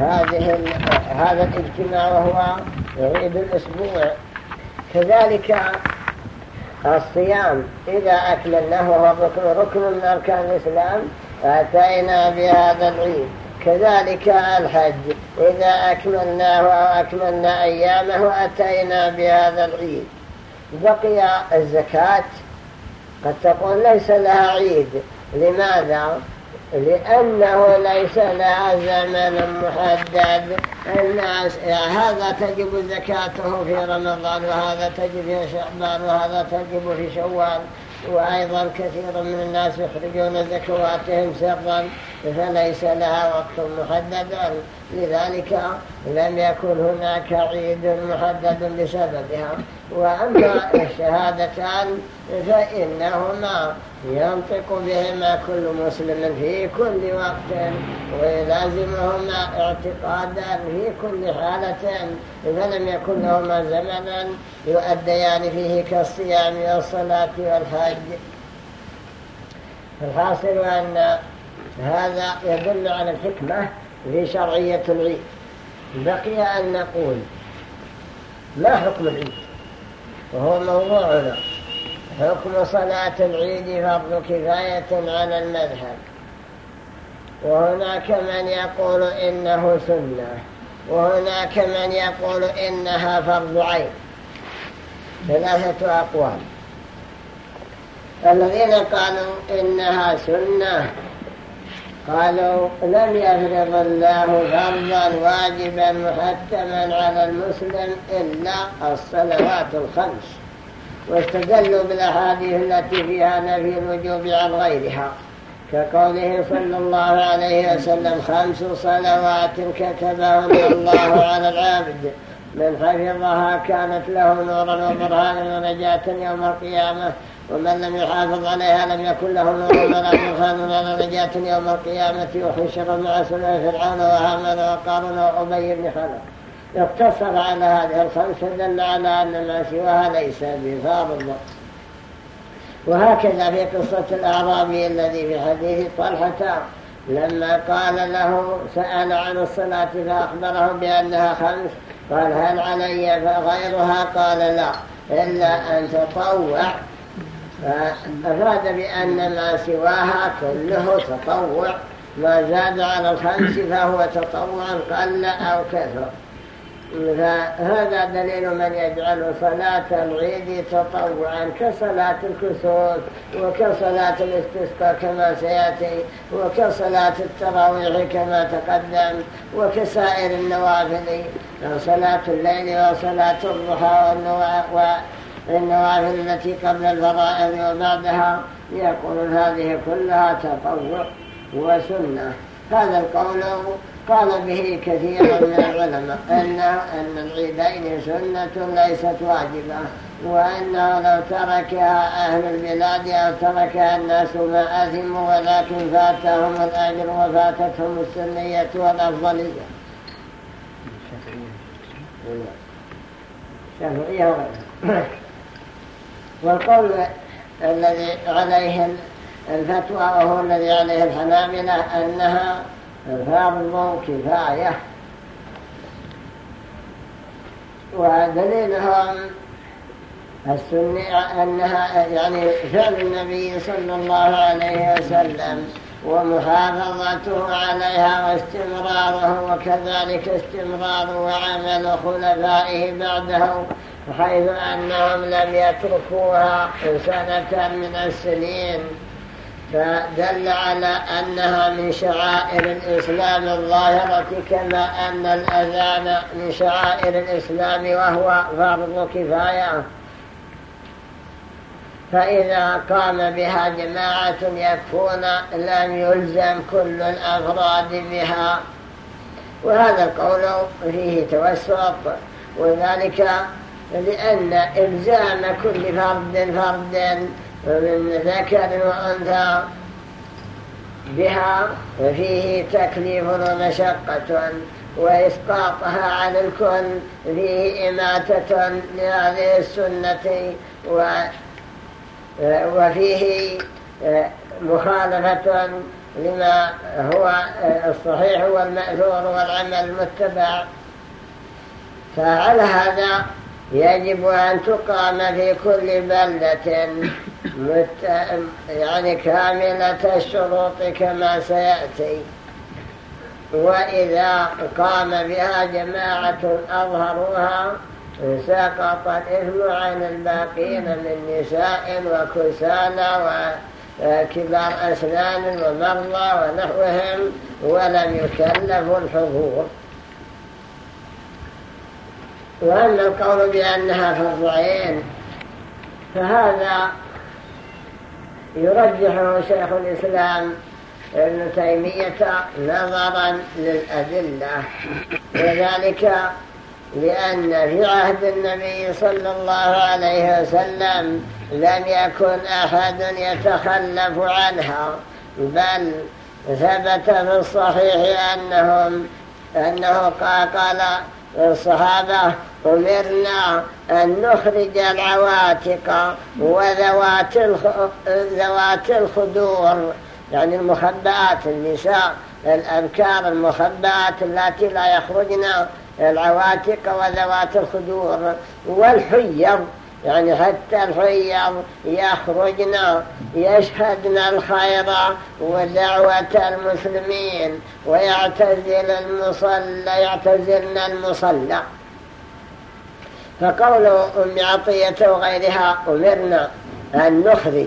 هذه هذا الاجتماع وهو عيد الأسبوع. كذلك الصيام إذا أكملناه وهو ركن, ركن من أركان الإسلام أتينا بهذا العيد. كذلك الحج إذا أكملناه أو أكملنا أيامه أتينا بهذا العيد. بقي الزكاة. قد تقول ليس لها عيد. لماذا؟ لأنه ليس لها زمن محدد. الناس هذا تجب زكاته في رمضان وهذا تجب في شعبان وهذا تجب في شوال. وأيضا كثير من الناس يخرجون زكواتهم سرا. فليس لها وقت محدد لذلك لم يكن هناك عيد محدد بسببها وأما الشهادتان فإنهما ينطق بهما كل مسلم في كل وقت ويلازمهما اعتقادا في كل حالة فلم يكن لهما زمنا يؤديان فيه كالصيام والصلاة والحج. الحاصل أن هذا يدل على الحكمة في شرعية العيد. بقي أن نقول ما حكم العيد؟ وهو موضوعنا حكم صلاة العيد فرض كفاية على المذهب. وهناك من يقول إنه سنة. وهناك من يقول إنها فرض عين. ثلاثة أقوال. الذين قالوا إنها سنة قالوا لم يفرض الله فرضا واجبا محتما على المسلم إلا الصلوات الخمس. واستدلوا بالأحاديث التي فيها نفي الوجوب عن غيرها كقوله صلى الله عليه وسلم خمس صلوات كتبهن الله على العابد من حفظها كانت له نورا وبرهانا ونجاة يوم القيامة. ومن لم يحافظ عليها لم يكن له نور ولا برهان ولا نجاة يوم القيامة وحشر مع سنة فرعون وهامان وقارون وأبي بن خلق اقتصر على هذه الخمسة دل على أن ما سواها ليس بفارض وهكذا في قصة الأعرابي الذي في حديث طلحة لما قال له سأل عن الصلاة فأخبره بأنها خمس. قال هل علي؟ غيرها قال لا إلا أن تطوع. فأفاد بأن ما سواها كله تطوع. ما زاد على الخمس فهو تطوع قل أو كثر. فهذا دليل من يجعل صلاة العيد تطوعا كصلاة الكسوف وكصلاة الاستسقاء كما سيأتي وكصلاة التراويح كما تقدم وكسائر النوافل صلاة الليل وصلاة الضحى والنوافل التي قبل الفرائض وبعدها يقولون هذه كلها تطوع وسنة. هذا القول قال به كثير من العلماء. أن, أن العيدين سنة ليست واجبة. وأنه لو تركها أهل البلاد أو تركها الناس ما أثموا ولكن فاتهم الأجر وفاتتهم السنية والأفضلية شافعية وغيرها. والقول الذي عليه الفتوى وهو الذي عليه الحنابلة أنها فرض كفاية ودليلهم السنة أنها يعني فعل النبي صلى الله عليه وسلم ومحافظته عليها واستمراره وكذلك استمرار وعمل خلفائه بعده حيث أنهم لم يتركوها سنة من السنين فدل على أنها من شعائر الإسلام الظاهرة كما أن الأذان من شعائر الإسلام وهو فرض كفاية. فإذا قام بها جماعة يكفون لم يلزم كل الأفراد بها. وهذا القول فيه توسط وذلك لأن إلزام كل فرد فرد ومن ذكر وأنثى بها فيه تكليف ومشقة وإسقاطها على الكل فيه إماتة لهذه السنة وفيه مخالفة لما هو الصحيح والمأثور والعمل المتبع. فعلى هذا يجب أن تقام في كل بلدة يعني كاملة الشروط كما سيأتي. وإذا قام بها جماعة أظهروها سقط الإثم عن الباقين من نساء وكسالى وكبار أسنان ومرضى ونحوهم ولم يكلفوا الحضور. وأما القول بأنها فرض عين فهذا يرجحه شيخ الإسلام ابن تيمية نظرا للأدلة وذلك لأن في عهد النبي صلى الله عليه وسلم لم يكن أحد يتخلف عنها بل ثبت في الصحيح أنهم أنه قال الصحابة أمرنا أن نخرج العواتق وذوات ذوات الخدور يعني المخبئات النساء الأبكار المخبئات التي لا يخرجن العواتق وذوات الخدور والحيض. يعني حتى الحيض يخرجن يشهدن الخير ودعوة المسلمين ويعتزل المصلى يعتزلن المصلى. فقول أم عطية وغيرها أمرنا أن نخرج.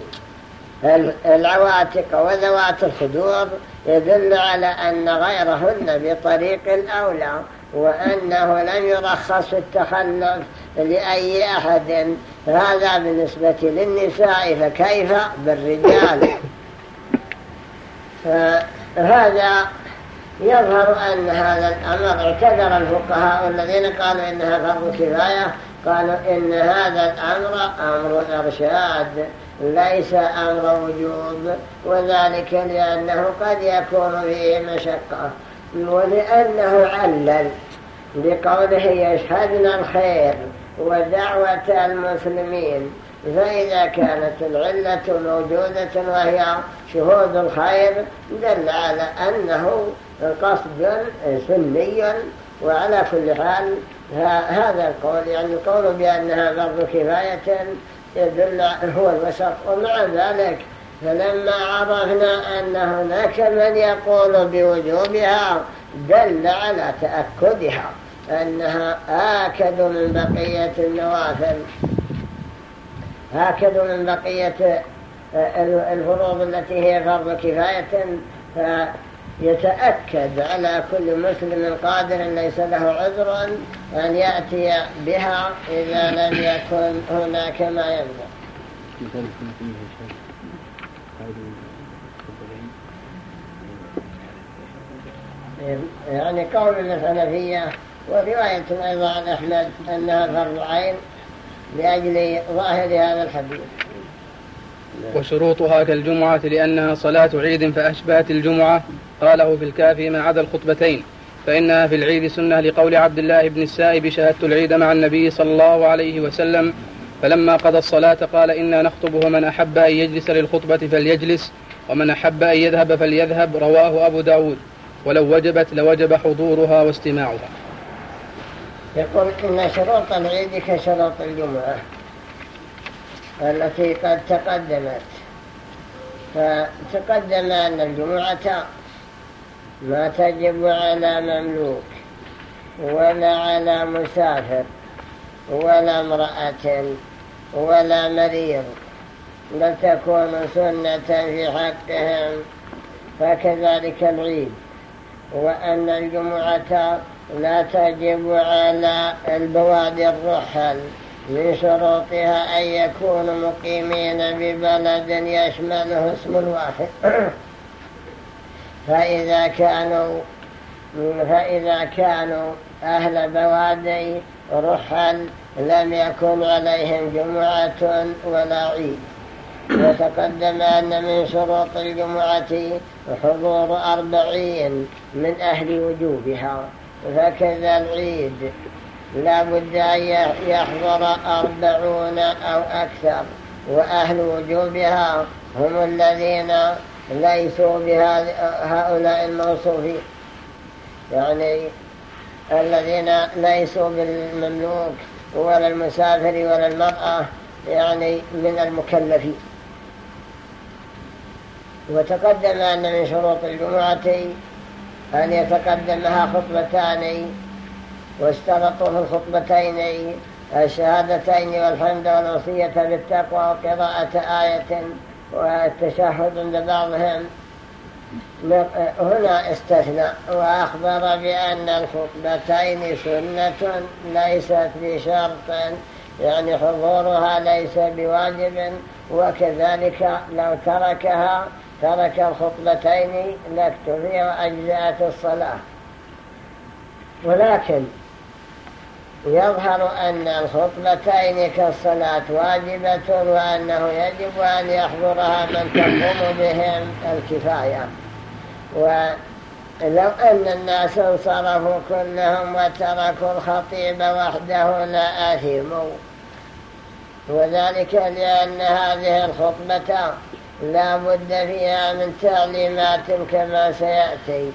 العواتق وذوات الخدور يدل على أن غيرهن بطريق الأولى. وأنه لم يرخص التخلف لأي أحد. هذا بالنسبة للنساء فكيف بالرجال؟ فهذا يظهر أن هذا الأمر اعتذر الفقهاء الذين قالوا إنها فرض كفاية قالوا إن هذا الأمر أمر إرشاد ليس أمر وجوب وذلك لأنه قد يكون فيه مشقة. ولأنه علل بقوله يشهدنا الخير ودعوة المسلمين فإذا كانت العلة موجودة وهي شهود الخير دل على أنه قصد سني وعلى كل حال هذا القول يعني القول بأنها فرض كفاية يدل هو الوسط ومع ذلك فلما عرفنا أن هناك من يقول بوجوبها دل على تأكدها أنها آكد من بقية النوافل. آكد من بقية الفروض التي هي فرض كفاية فيتأكد على كل مسلم قادر ليس له عذر أن يأتي بها إذا لم يكن هناك ما يمنع يعني قول الحنفية ورواية أيضا عن أحمد أنها فرض عين لأجل ظاهر هذا الحديث. وشروطها كالجمعة لأنها صلاة عيد فأشبهت الجمعة. قاله في الكافي ما عدا الخطبتين. فإنها في العيد سنة لقول عبد الله بن السائب شهدت العيد مع النبي صلى الله عليه وسلم فلما قضى الصلاة قال إنا نخطب ومن أحب أن يجلس للخطبة فليجلس ومن أحب أن يذهب فليذهب رواه أبو داود. ولو وجبت لوجب حضورها واستماعها. يقول إن شروط العيد كشروط الجمعة التي قد تقدمت. فتقدم أن الجمعة ما تجب على مملوك ولا على مسافر ولا امرأة ولا مريض. بل تكون سنة في حقهم فكذلك العيد. وأن الجمعة لا تجب على البوادي الرحل من شروطها أن يكونوا مقيمين ببلد يشمله اسم الواحد. فإذا كانوا فإذا كانوا أهل بوادي رحل لم يكن عليهم جمعة ولا عيد. وتقدم أن من شروط الجمعة حضور أربعين. من أهل وجوبها فكذا العيد. لا بد أن يحضر أربعون أو أكثر. وأهل وجوبها هم الذين ليسوا بهؤلاء الموصوفين يعني الذين ليسوا بالمملوك ولا المسافر ولا المرأة يعني من المكلفين وتقدم أن من شروط الجمعة أن يتقدمها خطبتان واشترطوا في الخطبتين الشهادتين والحمد والوصية بالتقوى وقراءة آية والتشهد عند بعضهم هنا استثنى وأخبر بأن الخطبتين سنة ليست بشرط يعني حضورها ليس بواجب وكذلك لو تركها ترك الخطبتين لاكتفي وأجزأت الصلاة. ولكن يظهر أن الخطبتين كالصلاة واجبة وأنه يجب أن يحضرها من تقوم بهم الكفاية. ولو أن الناس انصرفوا كلهم وتركوا الخطيب وحده لا أثموا. وذلك لأن هذه الخطبة لا بد فيها من تعليمات كما سيأتي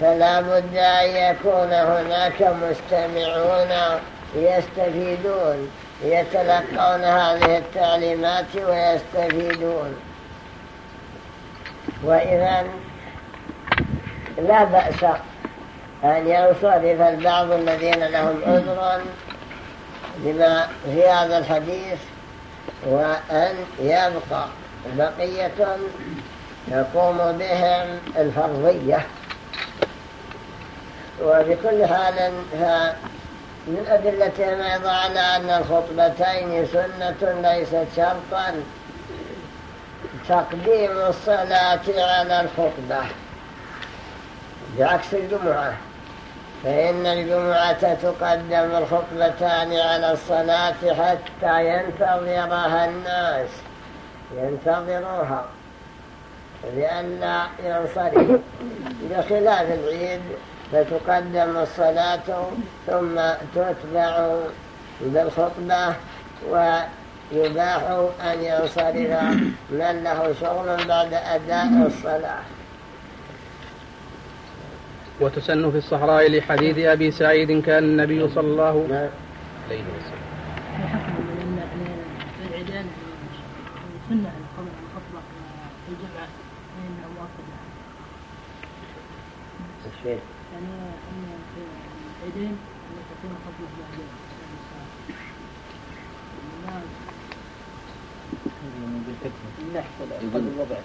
فلا بد أن يكون هناك مستمعون يستفيدون يتلقون هذه التعليمات ويستفيدون. وإذا لا بأس أن ينصرف البعض الذين لهم عذر لما في هذا الحديث وأن يبقى. بقية يقوم بهم الفرضية. وبكل حال من أدلتهم أيضا على أن الخطبتين سنة ليست شرطا تقديم الصلاة على الخطبة. بعكس الجمعة فإن الجمعة تقدم الخطبتان على الصلاة حتى ينتظرها الناس. ينتظروها لأن ينصرف. بخلاف العيد فتقدم الصلاة ثم تتبع بالخطبة ويباح أن ينصرف من له شغل بعد أداء الصلاة. وتسن في الصحراء لحديث أبي سعيد كان النبي صلى الله عليه وسلم. سنة الخطبة في الجمعة فإنها مؤكدة. يعني أن في العيدين أن تكون خطبة بعدين. نحصل قبل الوضع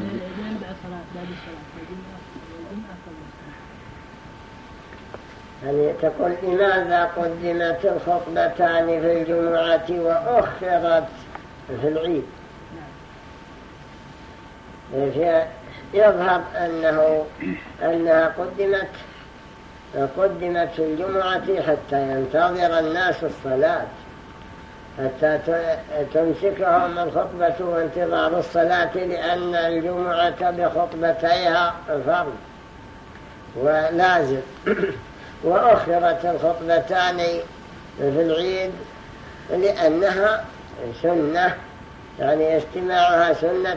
العيدين بعد صلاة بعد الصلاة. الجمعة الجمعة قبل يعني تقول لماذا قدمت الخطبتان في الجمعة وأخرت في العيد؟ يظهر أنه أنها قدمت قدمت في الجمعة حتى ينتظر الناس الصلاة. حتى تمسكهم الخطبة وانتظار الصلاة لأن الجمعة بخطبتيها فرض ولازم. وأخرت الخطبتان في العيد لأنها سنة يعني استماعها سنة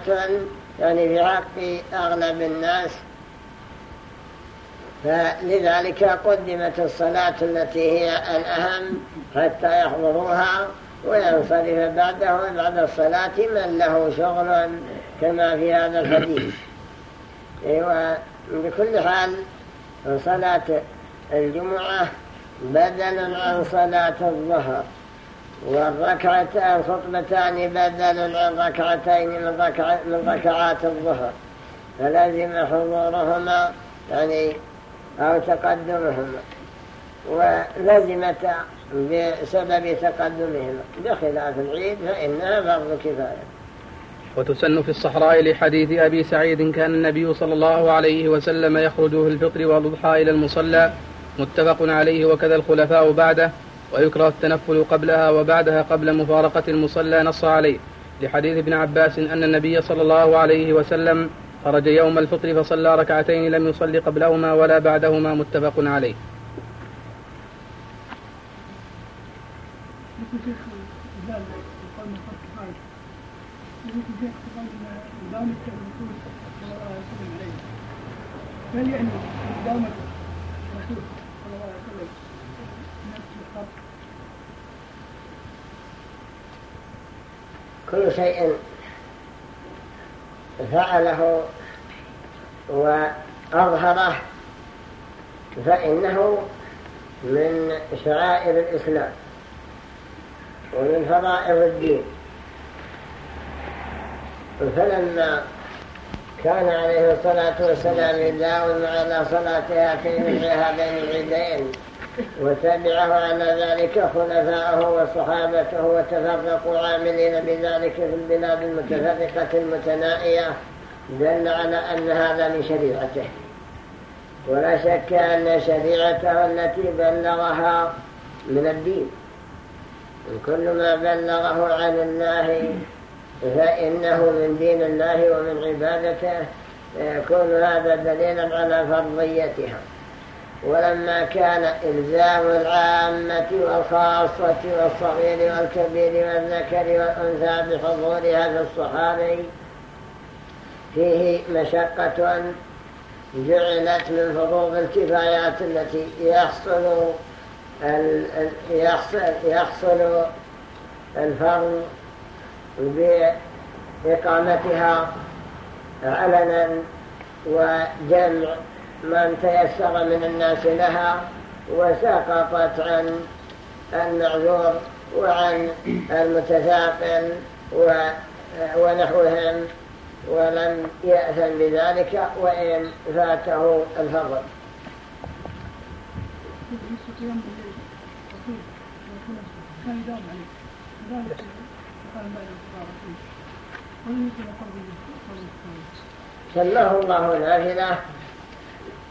يعني في حق أغلب الناس. فلذلك قدمت الصلاة التي هي الأهم حتى يحضروها وينصرف بعده بعد الصلاة من له شغل كما في هذا الحديث. وبكل حال صلاة الجمعة بدل عن صلاة الظهر. والركعتان الخطبتان بدل عن ركعتين من, ركعات الظهر. فلازم حضورهما يعني أو تقدمهما. ولزمت بسبب تقدمهما. بخلاف العيد فإنها فرض كفاية. وتسن في الصحراء لحديث أبي سعيد كان النبي صلى الله عليه وسلم يخرج في الفطر والضحى إلى المصلى متفق عليه وكذا الخلفاء بعده. ويكره التنفل قبلها وبعدها قبل مفارقة المصلى نص عليه. لحديث ابن عباس أن النبي صلى الله عليه وسلم خرج يوم الفطر فصلى ركعتين لم يصلي قبلهما ولا بعدهما متفق عليه. هل يعني دامة الرسول صلى الله عليه وسلم نفس الخط كل شيء فعله وأظهره فإنه من شعائر الإسلام ومن فرائض الدين. فلما كان عليه الصلاة والسلام يداوم على صلاتها في هذين العيدين وتبعه على ذلك خلفاءه وصحابته وتفرقوا عاملين بذلك في البلاد المتفرقة المتنائية دل على أن هذا من شريعته. ولا شك أن شريعته التي بلغها من الدين. كل ما بلغه عن الله فإنه من دين الله ومن عبادته يكون هذا دليلا على فرضيتها. ولما كان إلزام العامة والخاصة والصغير والكبير والذكر والأنثى بحضورها في الصحابي فيه مشقة جعلت من فروض الكفايات التي يحصل يحصل, يحصل بإقامتها علنا وجمع من تيسر من الناس لها وسقطت عن المعذور وعن المتثاقل ونحوهم ولم يأثن بذلك وإن فاته الفضل. سماه الله نافلة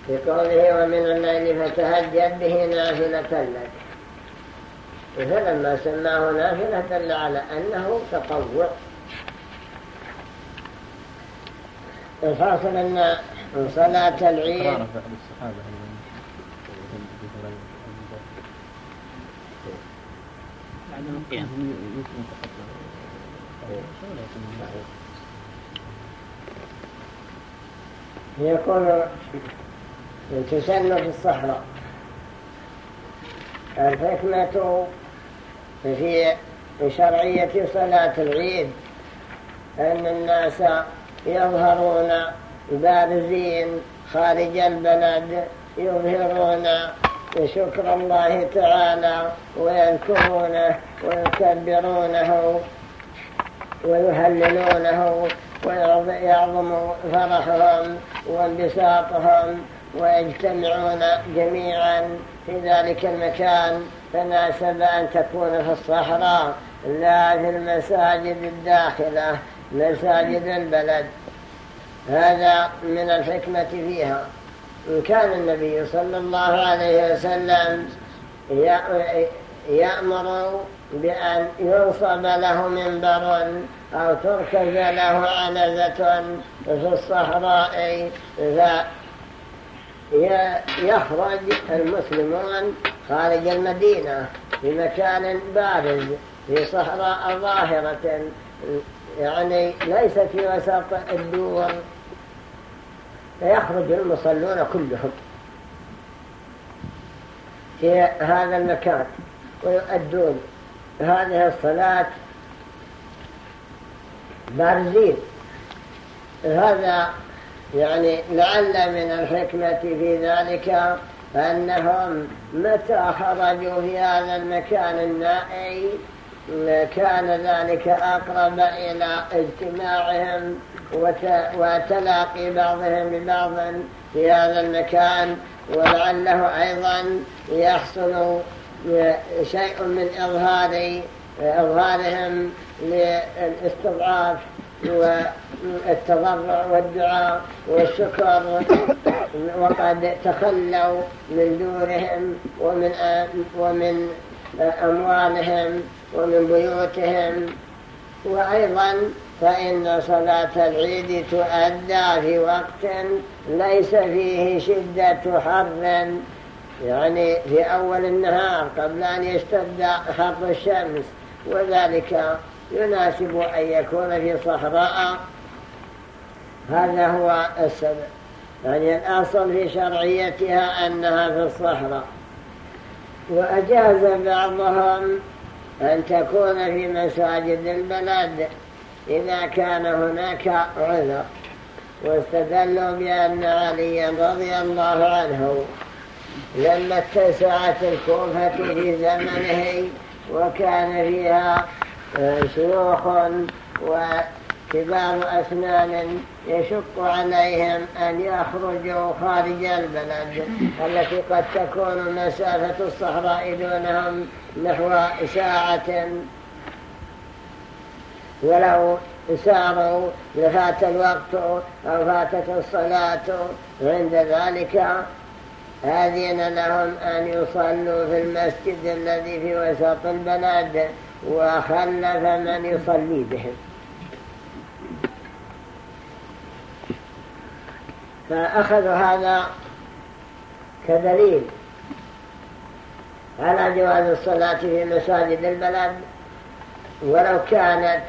في قوله ومن الليل فتهجد به نافلة لك فلما سماه نافلة دل على أنه تطوع. الحاصل أن صلاة العيد يكون تسن في الصحراء الحكمة في شرعية صلاة العيد أن الناس يظهرون بارزين خارج البلد يظهرون شكر الله تعالى ويذكرونه ويكبرونه ويهللونه ويعظم فرحهم وانبساطهم. ويجتمعون جميعا في ذلك المكان فناسب أن تكون في الصحراء لا في المساجد الداخلة مساجد البلد. هذا من الحكمة فيها. كان النبي صلى الله عليه وسلم يأمر بأن ينصب له منبر أو تركز له عنزة في الصحراء فيخرج المسلمون خارج المدينة في مكان بارز في صحراء ظاهرة. يعني ليس في وسط الدور فيخرج المصلون كلهم في هذا المكان ويؤدون هذه الصلاة بارزين. هذا يعني لعل من الحكمة في ذلك أنهم متى خرجوا في هذا المكان النائي كان ذلك أقرب إلى اجتماعهم وتلاقي بعضهم ببعض في هذا المكان ولعله أيضا يحصل شيء من إظهار إظهارهم للاستضعاف والتضرع والدعاء والشكر وقد تخلوا من دورهم ومن ومن أموالهم ومن بيوتهم. وأيضا فإن صلاة العيد تؤدى في وقت ليس فيه شدة حر يعني في أول النهار قبل أن يشتد حر الشمس وذلك يناسب أن يكون في صحراء. هذا هو السبب. يعني الأصل في شرعيتها أنها في الصحراء. وأجاز بعضهم أن تكون في مساجد البلد إذا كان هناك عذر واستدلوا بأن عليا رضي الله عنه لما اتسعت الكوفة في زمنه وكان فيها شيوخ وكبار أسنان يشق عليهم أن يخرجوا خارج البلد التي قد تكون مسافة الصحراء دونهم نحو ساعة ولو ساروا لفات الوقت أو فاتت الصلاة عند ذلك أذن لهم أن يصلوا في المسجد الذي في وسط البلد. وخلف من يصلي بهم. فأخذوا هذا كدليل على جواز الصلاة في مساجد البلد ولو كانت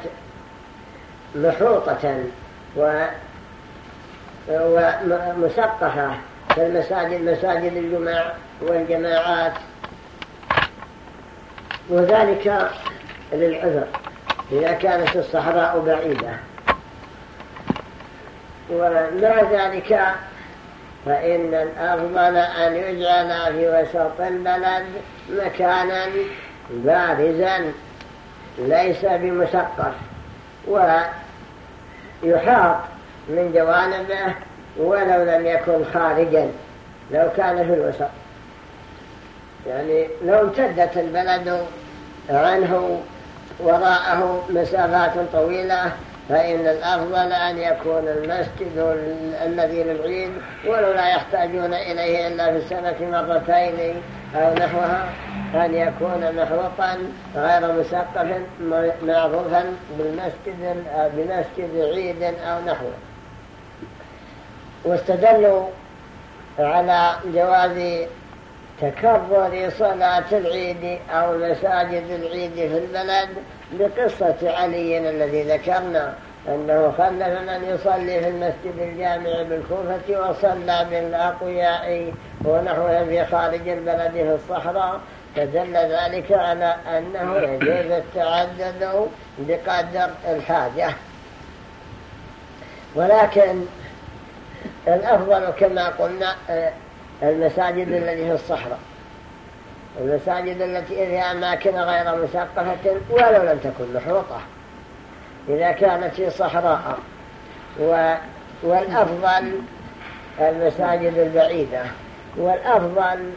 محوطة ومسقفة في المساجد مساجد الجماع والجماعات. وذلك للعذر إذا كانت الصحراء بعيدة. ومع ذلك فإن الأفضل أن يجعل في وسط البلد مكانا بارزا ليس بمسقف ويحاط من جوانبه ولو لم يكن خارجا لو كان في الوسط. يعني لو امتدت البلد عنه وراءه مسافات طويلة فإن الأفضل أن يكون المسجد الذي للعيد ولو لا يحتاجون إليه إلا في السنة مرتين أو نحوها أن يكون محوطا غير مسقف معروفا بالمسجد, بمسجد عيد أو نحوه. واستدلوا على جواز تكرر صلاة العيد أو مساجد العيد في البلد بقصة علي الذي ذكرنا أنه خلف من يصلي في المسجد الجامع بالكوفة وصلى بالأقوياء ونحوهم في خارج البلد في الصحراء. فدل ذلك على أنه يجوز التعدد بقدر الحاجة. ولكن الأفضل كما قلنا المساجد التي في الصحراء. المساجد التي فيها أماكن غير مسقفة ولو لم تكن محروطة إذا كانت في صحراء والأفضل المساجد البعيدة والأفضل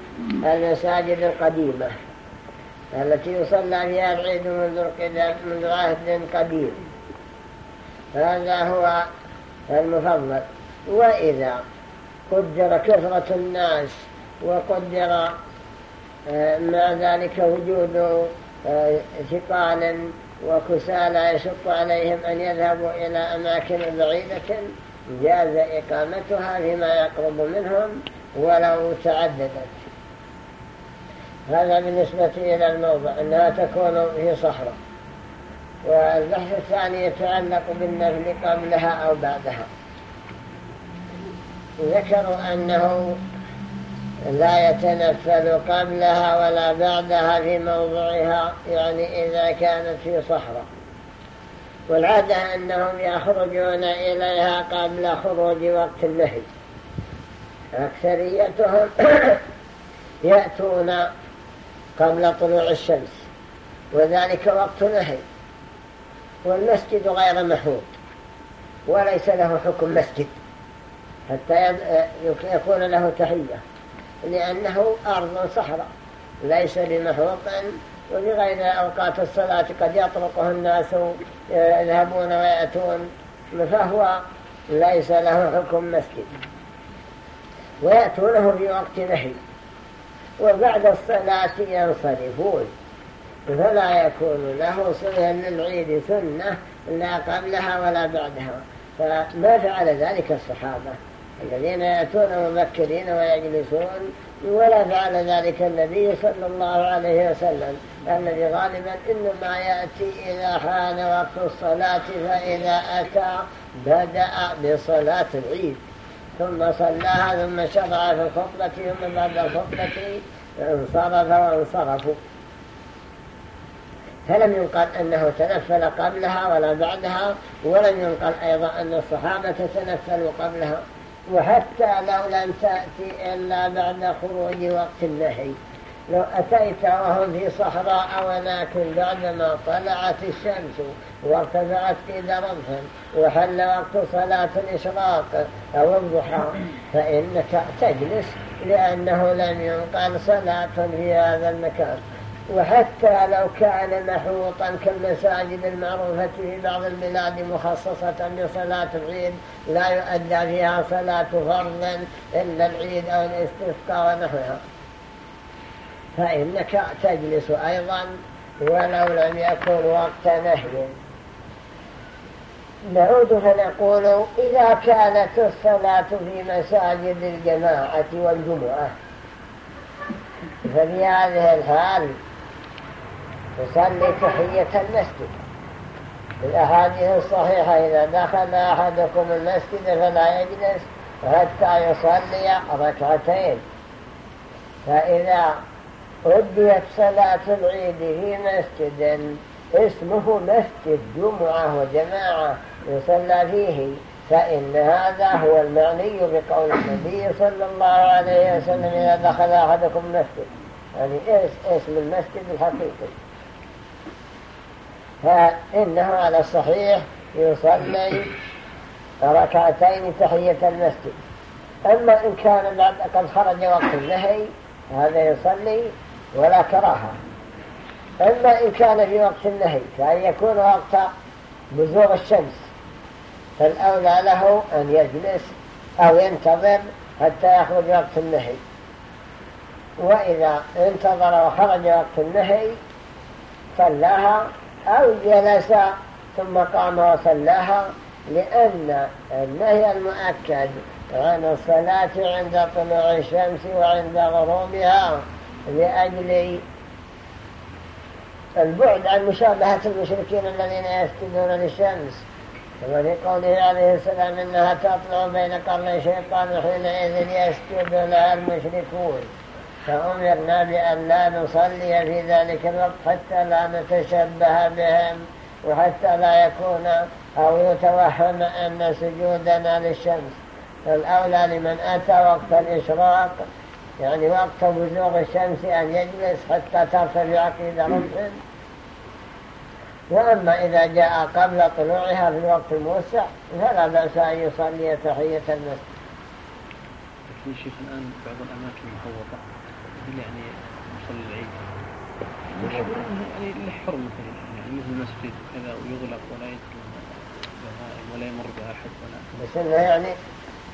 المساجد القديمة التي يصلى فيها العيد منذ منذ عهد قديم. هذا هو المفضل. وإذا قدر كثرة الناس وقدر آه، مع ذلك وجود آه، ثقال وكسالى يشق عليهم أن يذهبوا إلى أماكن بعيدة جاز إقامتها فيما يقرب منهم ولو تعددت. هذا بالنسبة إلى الموضع أنها تكون في صحراء والبحث الثاني يتعلق بالنفل قبلها أو بعدها. ذكروا أنه لا يتنفذ قبلها ولا بعدها في موضعها يعني إذا كانت في صحراء. والعادة أنهم يخرجون إليها قبل خروج وقت النهي أكثريتهم يأتون قبل طلوع الشمس وذلك وقت نهي والمسجد غير محمود وليس له حكم مسجد. حتى يكون له تحية. لأنه أرض صحراء ليس بمحوط ولغير أوقات الصلاة قد يطرقه الناس يذهبون ويأتون فهو ليس له حكم مسجد. ويأتونه في وقت نهي وبعد الصلاة ينصرفون. فلا يكون له صلة للعيد سنة لا قبلها ولا بعدها. فما فعل ذلك الصحابة. الذين يأتون مبكرين ويجلسون ولا فعل ذلك النبي صلى الله عليه وسلم. الذي غالبا إنما يأتي إذا حان وقت الصلاة فإذا أتى بدأ بصلاة العيد. ثم صلاها ثم شرع في الخطبة ثم بعد الخطبة انصرف وانصرفوا فلم ينقل أنه تنفل قبلها ولا بعدها ولم ينقل أيضا أن الصحابة تنفلوا قبلها. وحتى لو لم تأتي إلا بعد خروج وقت النهي. لو أتيت وهم في صحراء ولكن بعدما طلعت الشمس وارتفعت في دربهم وحل وقت صلاة الإشراق أو الضحى فإنك تجلس لأنه لم ينقل صلاة في هذا المكان. وحتى لو كان محوطا كالمساجد المعروفة في بعض البلاد مخصصة بصلاة العيد لا يؤدى فيها صلاة فرض إلا العيد أو الاستسقاء ونحوها. فإنك تجلس أيضا ولو لم يكن وقت نهي. نعود فنقول إذا كانت الصلاة في مساجد الجماعة والجمعة ففي هذه الحال يصلي تحية المسجد. الأحاديث الصحيحة إذا دخل أحدكم المسجد فلا يجلس حتى يصلي ركعتين. فإذا أديت صلاة العيد في مسجد اسمه مسجد جمعة وجماعة يصلى فيه. فإن هذا هو المعني بقول النبي صلى الله عليه وسلم إذا دخل أحدكم المسجد. يعني اسم المسجد الحقيقي؟ فإنه على الصحيح يصلي ركعتين تحية المسجد. أما إن كان بعد قد خرج وقت النهي هذا يصلي ولا كراهة. أما إن كان في وقت النهي فأن يكون وقت بزوغ الشمس فالأولى له أن يجلس أو ينتظر حتى يخرج وقت النهي. وإذا انتظر وخرج وقت النهي صلاها أو جلس ثم قام وصلاها لأن النهي المؤكد عن الصلاة عند طلوع الشمس وعند غروبها لأجل البعد عن مشابهة المشركين الذين يسجدون للشمس. وفي قوله عليه السلام إنها تطلع بين قرن شيطان حينئذ يسجد لها المشركون. فأمرنا بأن لا نصلي في ذلك الوقت حتى لا نتشبه بهم وحتى لا يكون أو يتوهم أن سجودنا للشمس. فالأولى لمن أتى وقت الإشراق يعني وقت بزوغ الشمس أن يجلس حتى ترتفع قيد رمح وأما إذا جاء قبل طلوعها في الوقت الموسع فلا بأس أن يصلي تحية المسجد. لكن شيخ الآن بعض الأماكن محوطة. يعني مصلي العيد. يعني لحرم مثلا. يعني مثل المسجد وكذا ويغلق ولا يدخل ولا يمر بأحد ولا. بس إنه يعني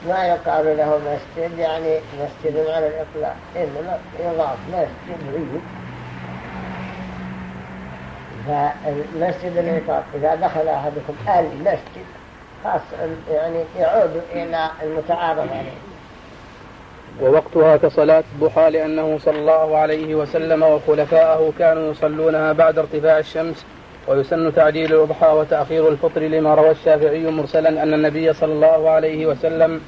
ما يقال له مسجد يعني مسجد على الإطلاق إنما يضاف مسجد عيد فالمسجد العقاب إذا دخل أحدكم المسجد خاص يعني يعود إلى المتعارف عليه. ووقتها كصلاة الضحى لأنه صلى الله عليه وسلم وخلفاءه كانوا يصلونها بعد ارتفاع الشمس ويسن تعجيل الأضحى وتأخير الفطر لما روى الشافعي مرسلا أن النبي صلى الله عليه وسلم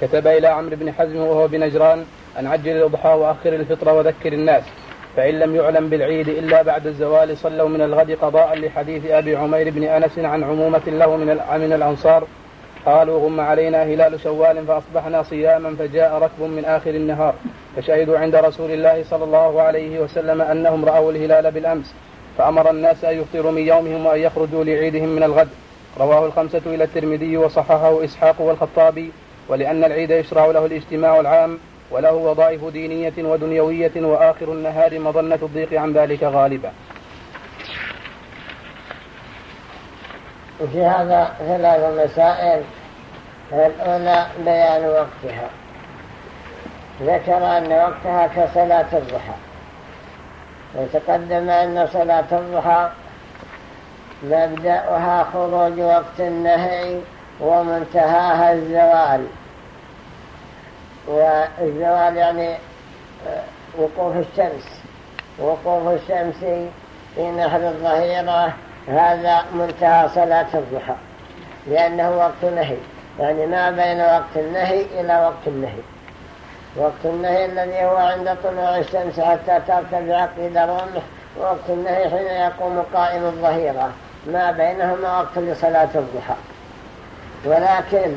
كتب إلى عمرو بن حزم وهو بنجران أن عجل الأضحى وأخر الفطر وذكر الناس فإن لم يعلم بالعيد إلا بعد الزوال صلوا من الغد قضاء لحديث أبي عمير بن أنس عن عمومة له من من الأنصار قالوا غم علينا هلال شوال فأصبحنا صياما فجاء ركب من آخر النهار. فشهدوا عند رسول الله صلى الله عليه وسلم أنهم رأوا الهلال بالأمس. فأمر الناس أن يفطروا من يومهم وأن يخرجوا لعيدهم من الغد. رواه الخمسة إلى الترمذي وصححه إسحاق والخطابي. ولأن العيد يشرع له الاجتماع العام وله وظائف دينية ودنيوية وآخر النهار مظنة الضيق عن ذلك غالبا. وفي هذا ثلاث مسائل الأولى بيان وقتها. ذكر أن وقتها كصلاة الضحى. وتقدم أن صلاة الضحى مبدأها خروج وقت النهي ومنتهاها الزوال. والزوال يعني آه، وقوف الشمس. وقوف الشمس في نحر الظهيرة هذا منتهى صلاة الضحى لأنه وقت نهي يعني ما بين وقت النهي إلى وقت النهي. وقت النهي الذي هو عند طلوع الشمس حتى ترتفع قيد الرمح وقت النهي حين يقوم قائم الظهيرة. ما بينهما وقت لصلاة الضحى. ولكن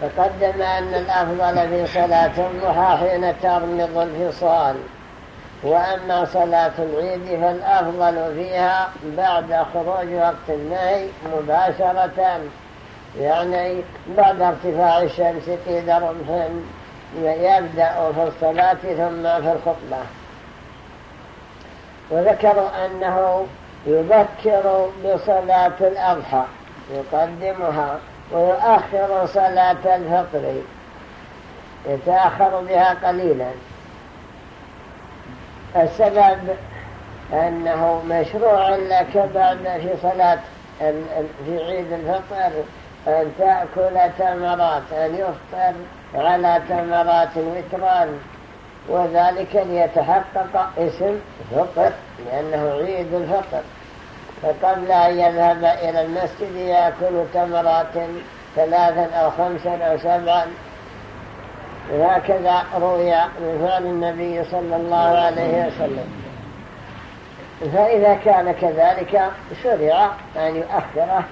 تقدم أن الأفضل في صلاة الضحى حين ترمض الفصال. وأما صلاة العيد فالأفضل فيها بعد خروج وقت النهي مباشرة يعني بعد ارتفاع الشمس قيد رمح يبدأ في الصلاة ثم في الخطبة. وذكروا أنه يذكر بصلاة الأضحى يقدمها ويؤخر صلاة الفطر يتأخر بها قليلا. السبب أنه مشروع لك بعد في صلاة في عيد الفطر أن تأكل تمرات أن يفطر على تمرات وتران وذلك ليتحقق اسم فطر لأنه عيد الفطر. فقبل أن يذهب إلى المسجد يأكل تمرات ثلاثا أو خمسا أو سبعا هكذا روي فعل النبي صلى الله عليه وسلم. فإذا كان كذلك شرع أن يؤخره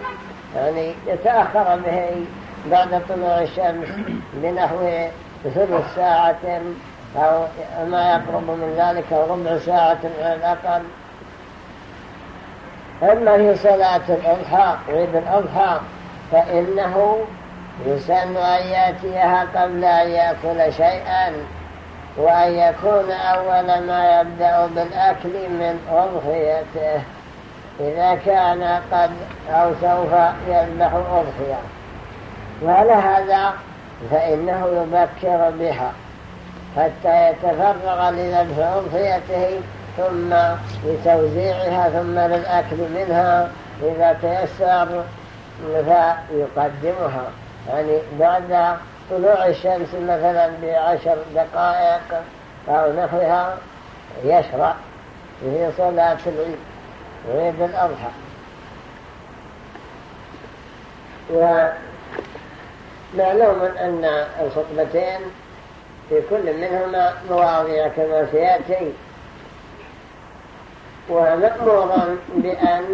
يعني يتأخر به بعد طلوع الشمس بنحو ثلث ساعة أو ما يقرب من ذلك ربع ساعة على الأقل. أما في صلاة الأضحى عيد الأضحى فإنه يسن أن يأتيها قبل أن يأكل شيئا وأن يكون أول ما يبدأ بالأكل من أضحيته. إذا كان قد أو سوف يذبح أضحية. وعلى هذا فإنه يبكر بها حتى يتفرغ لذبح أضحيته ثم لتوزيعها ثم للأكل منها إذا تيسر فيقدمها. يعني بعد طلوع الشمس مثلا بعشر دقائق أو نحوها يشرع في صلاة العيد عيد الأضحى. ومعلوم أن الخطبتين في كل منهما مواضيع كما سيأتي. ومأمورا بأن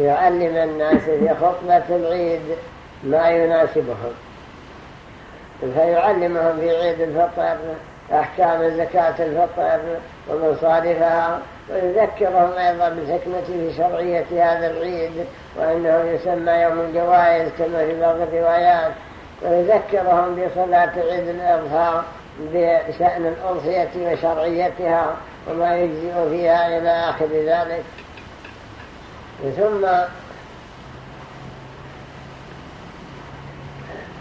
يعلم الناس في خطبة العيد ما يناسبهم. فيعلمهم في عيد الفطر أحكام زكاة الفطر ومصارفها ويذكرهم أيضا بالحكمة في شرعية هذا العيد وأنه يسمى يوم الجوائز كما في بعض الروايات. ويذكرهم بصلاة عيد الأضحى بشأن الأضحية وشرعيتها وما يجزئ فيها إلى آخر ذلك. ثم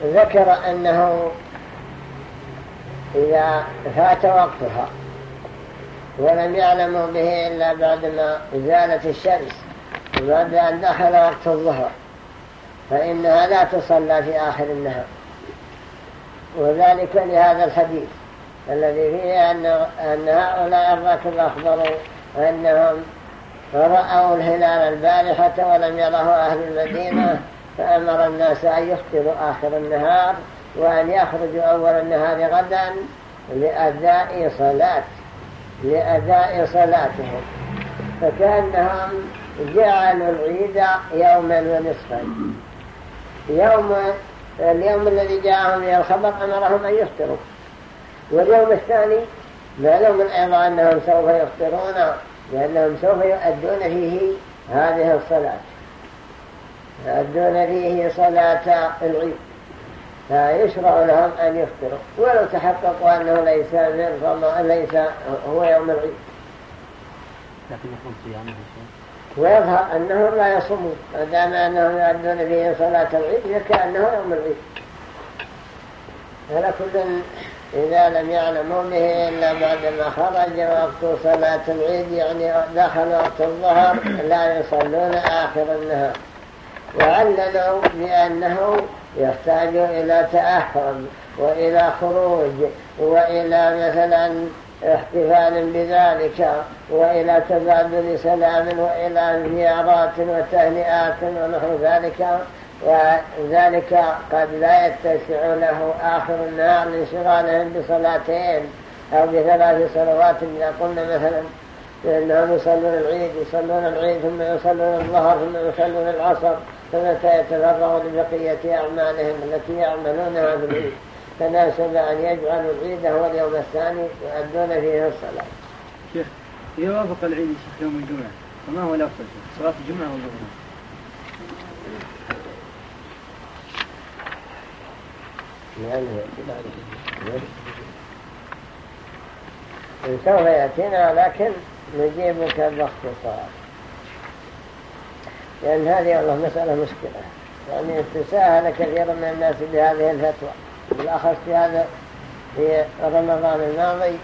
ذكر أنه إذا فات وقتها ولم يعلموا به إلا بعدما زالت الشمس وبعد أن دخل وقت الظهر فإنها لا تصلى في آخر النهار. وذلك لهذا الحديث الذي فيه أن, أن هؤلاء الركب أخبروا أنهم رأوا الهلال البارحة ولم يره أهل المدينة فأمر الناس أن يفطروا آخر النهار وأن يخرجوا أول النهار غدا لأداء صلاة لأداء صلاتهم. فكأنهم جعلوا العيد يوما ونصفا. يوم اليوم الذي جاءهم من الخبر أمرهم أن يفطروا. واليوم الثاني معلوم أيضا أنهم سوف يفطرون لأنهم سوف يؤدون فيه هذه الصلاة. يؤدون فيه صلاة العيد. فيشرع لهم أن يفطروا. ولو تحققوا أنه ليس من ليس هو يوم العيد. لكن يكون صيامه ويظهر أنهم لا يصومون. ما دام أنهم يؤدون فيه صلاة العيد فكأنه يوم العيد. على كل إذا لم يعلموا به إلا بعدما خرج وقت صلاة العيد يعني دخل وقت الظهر لا يصلون آخر النهار. وعللوا بأنه يحتاج إلى تأهب وإلى خروج وإلى مثلا احتفال بذلك وإلى تبادل سلام وإلى زيارات وتهنئات ونحو ذلك. وذلك قد لا يتسع له آخر النهار لانشغالهم بصلاتين أو بثلاث صلوات إذا قلنا مثلا لأنهم يصلون العيد يصلون العيد ثم يصلون الظهر ثم يصلون العصر. فمتى يتفرغ لبقية أعمالهم التي يعملونها في العيد. تناسب أن يجعلوا العيد هو اليوم الثاني يؤدون فيه الصلاة. شيخ يوافق العيد شيخ يوم الجمعة فما هو الأفضل صلاة الجمعة ولا الظهر سوف يأتينا لكن نجيبك باختصار لأن هذه والله مسألة مشكلة. يعني تساهل كثير من الناس بهذه الفتوى. بالأخص في هذا في رمضان الماضي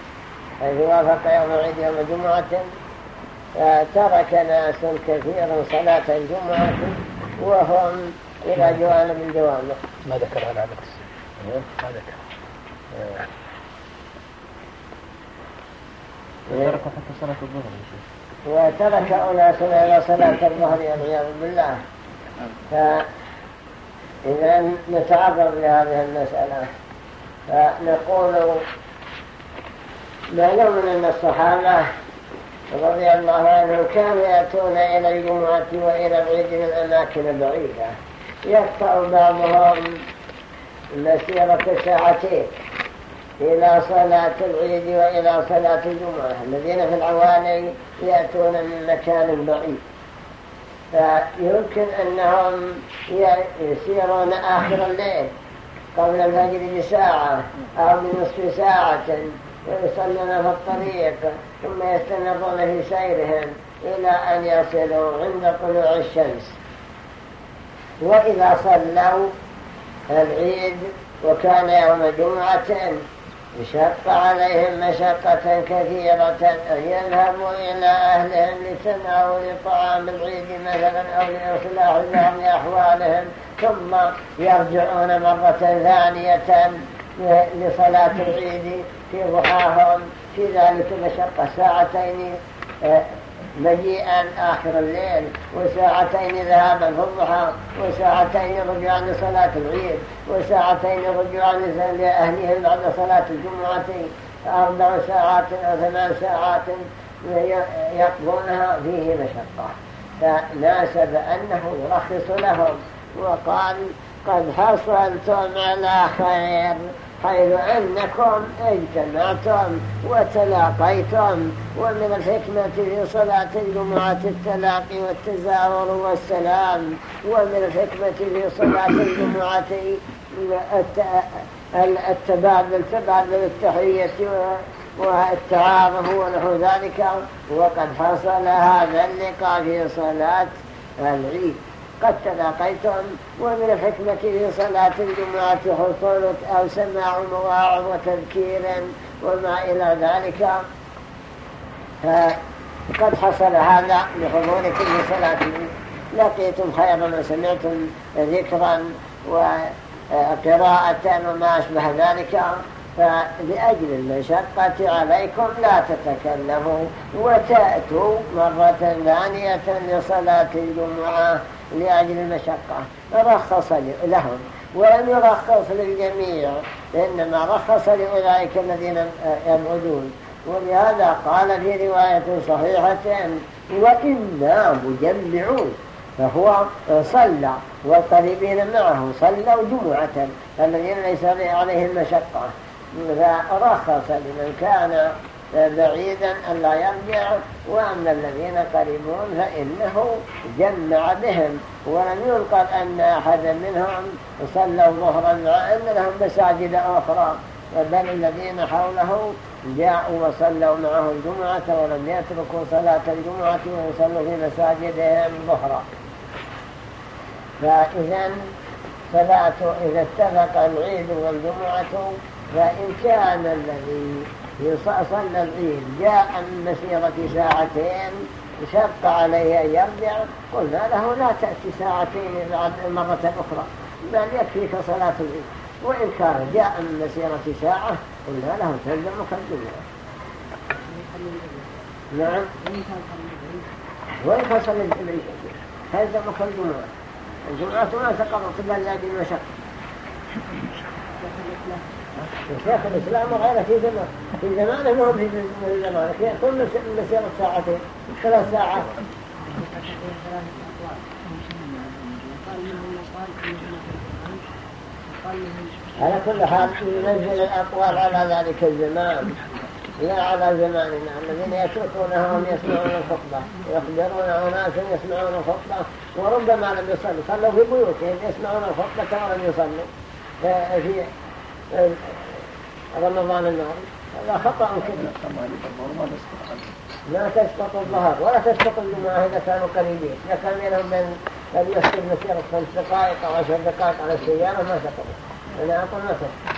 حيث وافق يوم العيد يوم جمعة ترك ناس كثير صلاة الجمعة وهم إلى جوانب الجوانب ما ذكر هذا عكس ما ذكر. تركوا حتى صلاة الظهر وترك أناس إلى صلاة الظهر والعياذ بالله. فإذا نتعرض لهذه المسألة. فنقول معلوم أن الصحابة رضي الله عنهم كانوا يأتون إلى الجمعة وإلى العيد من أماكن بعيدة. يقطع بعضهم مسيرة ساعتين. إلى صلاة العيد وإلى صلاة الجمعة. الذين في العوالي يأتون من مكان بعيد. فيمكن أنهم يسيرون آخر الليل قبل الفجر بساعة أو بنصف ساعة ويصلون في الطريق ثم يستمرون في سيرهم إلى أن يصلوا عند طلوع الشمس. وإذا صلوا العيد وكان يوم جمعة شق عليهم مشقة كثيرة يذهبوا إلى أهلهم لتناول طعام العيد مثلا أو لإصلاح بعض أحوالهم ثم يرجعون مرة ثانية لصلاة العيد في ضحاهم. في ذلك مشقة ساعتين مجيئا آخر الليل وساعتين ذهابا في الضحى وساعتين رجوعا لصلاة العيد وساعتين رجوعا لأهلهم بعد صلاة الجمعة. أربع ساعات أو ثمان ساعات يقضونها فيه مشقة. فناسب أنه يرخص لهم وقال قد حصلتم على خير. حيث أنكم اجتمعتم وتلاقيتم ومن الحكمة في صلاة الجمعة التلاقي والتزاور والسلام ومن الحكمة في صلاة الجمعة التبادل تبادل التحية والتعارف ونحو ذلك. وقد حصل هذا اللقاء في صلاة العيد. قد تلاقيتم ومن الحكمة في صلاة الجمعة حصول أو سماع مواعظ وتذكير وما إلى ذلك. قد حصل هذا لحضوركم في صلاة. لقيتم خيرا وسمعتم ذكرا وقراءة وما أشبه ذلك. فلأجل المشقة عليكم لا تتكلموا وتأتوا مرة ثانية لصلاة الجمعة. لأجل المشقة رخص لهم ولم يرخص للجميع إنما رخص لأولئك الذين يبعدون ولهذا قال في رواية صحيحة وإنا مجمعون فهو صلى والقريبين معه صلوا جمعة الذين ليس عليهم مشقة. فرخص لمن كان بعيدا أن لا يرجع وأما الذين قريبون فإنه جمع بهم. ولم ينقل أن أحدا منهم صلوا ظهرا مع أن لهم مساجد أخرى. بل الذين حوله جاءوا وصلوا معه الجمعة ولم يتركوا صلاة الجمعة ويصلوا في مساجدهم ظهرا. فإذا صلاة إذا اتفق العيد والجمعة فإن كان الذي صلى العيد جاء من مسيرة ساعتين شق عليه أن يرجع قلنا له لا تأتي ساعتين مرة أخرى بل يكفيك صلاة العيد. وإن كان جاء من مسيرة ساعة قلنا له تلزمك الدنيا. نعم. وإن كان صلى العيد تلزمك الجمعة ما سقطت إلا بمشقة شيخ الإسلام وغيره في زمان في زمانه ما هو في زمانه. كل مسيرة ساعتين ثلاث ساعات. على كل حال ينزل الأقوال على ذلك الزمان. لا على زماننا. الذين يتركونهم يسمعون الخطبة يخبرون أناس يسمعون الخطبة. وربما لم يصلوا صلوا في بيوتهم يسمعون الخطبة ولم يصلوا. في رمضان الماضي هذا خطأ كبير. ما تسقط الظهر ولا تسقط الجمعة إذا كانوا قريبين. إذا كان بينهم من قد يسكن مسيرة خمس دقائق أو عشر دقائق على السيارة ما سقط أنا أقول ما تسقط.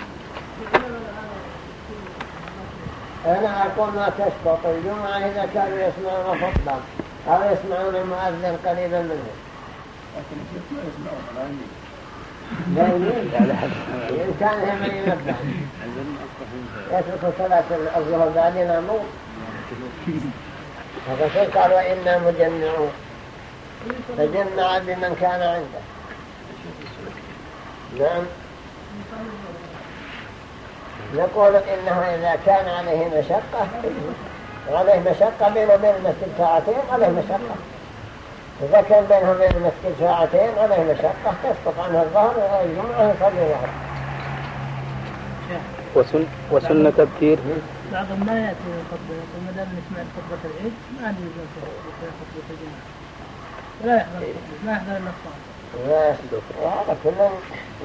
أنا أقول ما تسقط. الجمعة إذا كانوا يسمعون خطبة أو يسمعون المؤذن قريبا منهم. لكن ما يسمعون إن كان هم ينبه يترك صلاة الظهر بعدين أمور فالرسول قال وإنا مجمعون فجمع بمن كان عنده نعم نقول إنه إذا كان عليه مشقة عليه مشقة بينه وبين المسجد ساعتين عليه مشقة. إذا كان بينه وبين المسجد ساعتين عليه مشقة تسقط عنه الظهر والجمعة يصلي الظهر وسن وسنة تبكير؟ بعضهم ما يأتي الخطبة يقول ما دام نسمع خطبة العيد ما عندي خطبة الجمعة ولا يحضر ما يحضر إلا الصلاة وهذا كله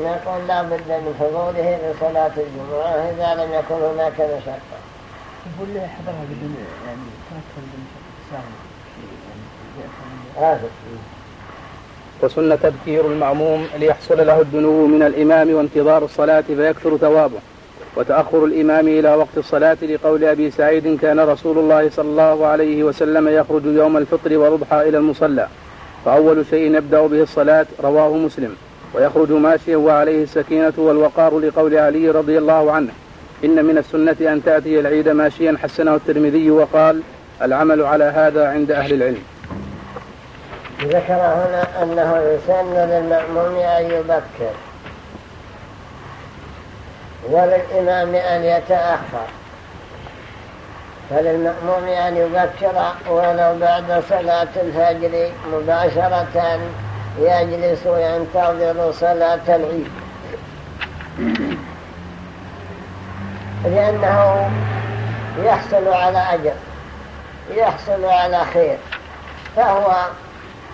نقول لا بد من حضوره لصلاة الجمعة إذا لم يكن هناك مشقة. يقول لي حضرها بدون يعني تذكر وسنة تذكير المعموم ليحصل له الدنو من الإمام وانتظار الصلاة فيكثر ثوابه. وتأخر الإمام إلى وقت الصلاة لقول أبي سعيد كان رسول الله صلى الله عليه وسلم يخرج يوم الفطر والأضحى إلى المصلى. فأول شيء يبدأ به الصلاة رواه مسلم. ويخرج ماشيا وعليه السكينة والوقار لقول علي رضي الله عنه إن من السنة أن تأتي العيد ماشيا حسنه الترمذي وقال العمل على هذا عند أهل العلم. ذكر هنا أنه يسن للمأموم أن يبكر وللإمام أن يتأخر. فللمأموم أن يبكر ولو بعد صلاة الفجر مباشرة يجلس ينتظر صلاة العيد. لأنه يحصل على أجر يحصل على خير فهو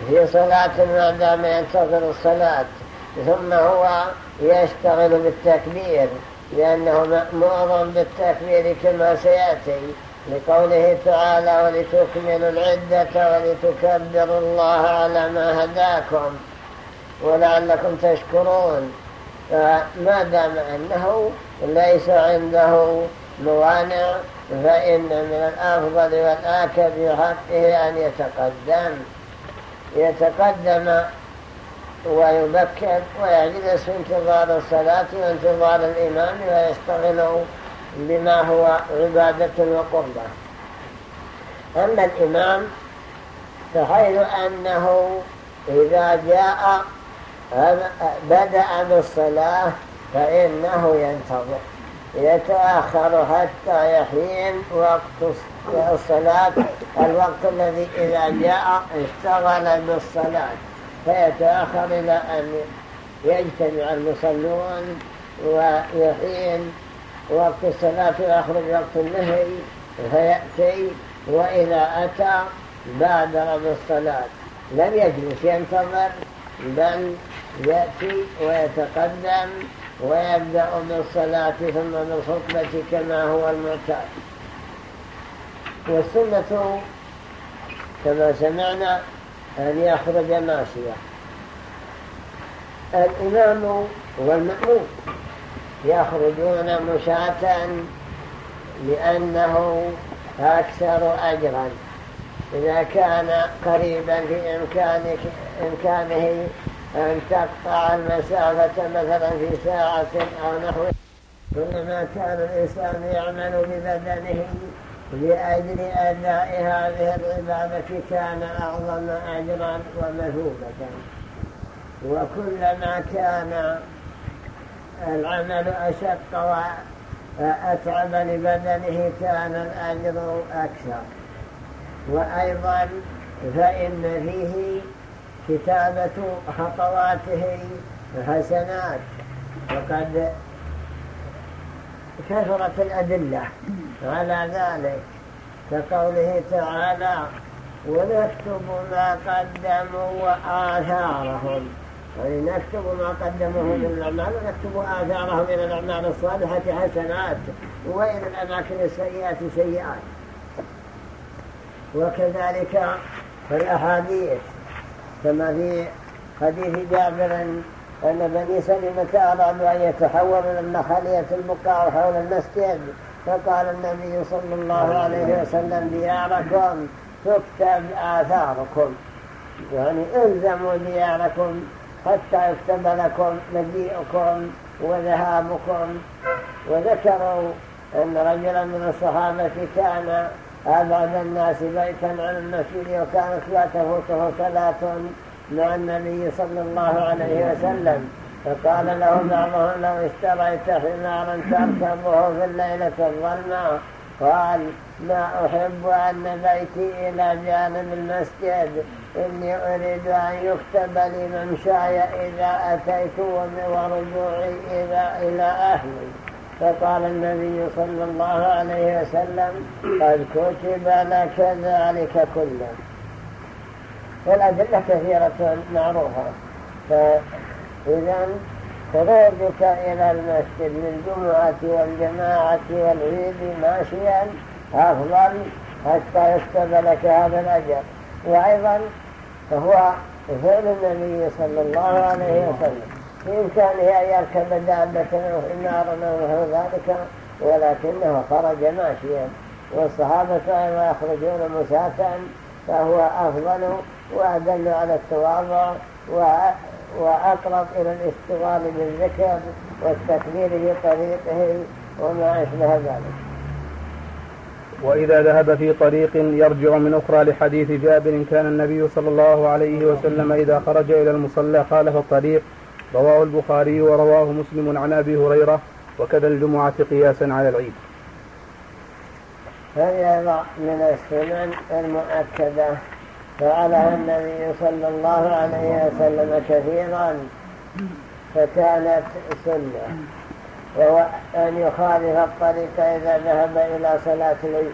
في صلاة ما دام ينتظر الصلاة ثم هو يشتغل بالتكبير لأنه مأمور بالتكبير كما سيأتي لقوله تعالى ولتكملوا العدة ولتكبروا الله على ما هداكم ولعلكم تشكرون. فما دام أنه ليس عنده موانع فإن من الأفضل والآكد حقه أن يتقدم. يتقدم ويبكر ويجلس في انتظار الصلاة وانتظار الإمام ويشتغل بما هو عبادة وقربة. أما الإمام فحيث أنه إذا جاء بدأ بالصلاة فإنه ينتظر يتأخر حتى يحين وقت الصلاة الوقت الذي إذا جاء اشتغل بالصلاة فيتأخر إلى أن يجتمع المصلون ويحين وقت الصلاة ويخرج وقت النهي فيأتي وإذا أتى بادر بالصلاة. لم يجلس ينتظر بل يأتي ويتقدم ويبدأ بالصلاة ثم بالخطبة كما هو المعتاد. والسنة كما سمعنا أن يخرج ماشية الإمام والمأموم يخرجون مشاة لأنه أكثر أجرا. إذا كان قريبا في إمكانك إمكانه أن تقطع المسافة مثلا في ساعة أو نحو كلما كان الإنسان يعمل ببدنه لأجل أداء هذه العبادة كان أعظم أجرا ومثوبة وكلما كان العمل أشق وأتعب لبدنه كان الأجر أكثر. وأيضا فإن فيه كتابة خطواته حسنات وقد كثرت الأدلة. على ذلك كقوله تعالى ونكتب ما قدموا وآثارهم. يعني نكتب ما قدموه من الأعمال ونكتب آثارهم من الأعمال الصالحة حسنات وإلى الأماكن السيئة سيئات. وكذلك في الأحاديث كما في حديث جابر أن بني سلمة أرادوا أن يتحولوا من خلية البقاء حول المسجد. فقال النبي صلى الله عليه وسلم دياركم تكتب آثاركم. يعني إلزموا دياركم حتى يكتب لكم مجيئكم وذهابكم. وذكروا أن رجلا من الصحابة كان أبعد الناس بيتا عن المسجد وكانت لا تفوته صلاة مع النبي صلى الله عليه وسلم. فقال له بعضهم لو اشتريت حمارا تركبه في الليلة الظلماء قال ما أحب أن بيتي إلى جانب المسجد. إني أريد أن يكتب لي ممشاي إذا أتيت ورجوعي إلى أهلي. فقال النبي صلى الله عليه وسلم قد كتب لك ذلك كله. والأدلة كثيرة معروفة. فإذا خروجك إلى المسجد للجمعة والجماعة والعيد ماشيا أفضل حتى يكتب لك هذا الأجر. وأيضا فهو فعل النبي صلى الله عليه وسلم. بإمكانه أن يركب دابة أو حمارا أو ذلك ولكنه خرج ماشيا والصحابة أيضا يخرجون مسافا فهو أفضل وأدل على التواضع وأقرب إلى الاشتغال بالذكر والتكبير في طريقه وما أشبه ذلك. وإذا ذهب في طريق يرجع من أخرى لحديث جابر كان النبي صلى الله عليه وسلم إذا خرج إلى المصلى خالف الطريق. رواه البخاري ورواه مسلم عن أبي هريرة وكذا الجمعة قياسا على العيد. هذا من السنن المؤكدة. فعلها النبي صلى الله عليه وسلم كثيرا فكانت سنة. وهو أن يخالف الطريق إذا ذهب إلى صلاة العيد.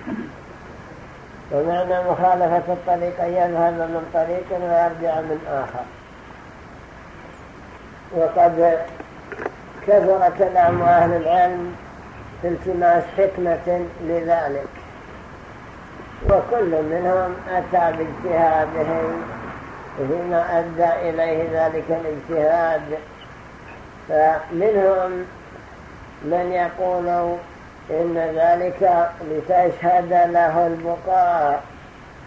ومعنى مخالفة الطريق أن يذهب من طريق ويرجع من آخر. وقد كثر كلام أهل العلم في التماس حكمة لذلك. وكل منهم أتى باجتهاده فيما أدى إليه ذلك الاجتهاد. فمنهم من يقول إن ذلك لتشهد له البقاء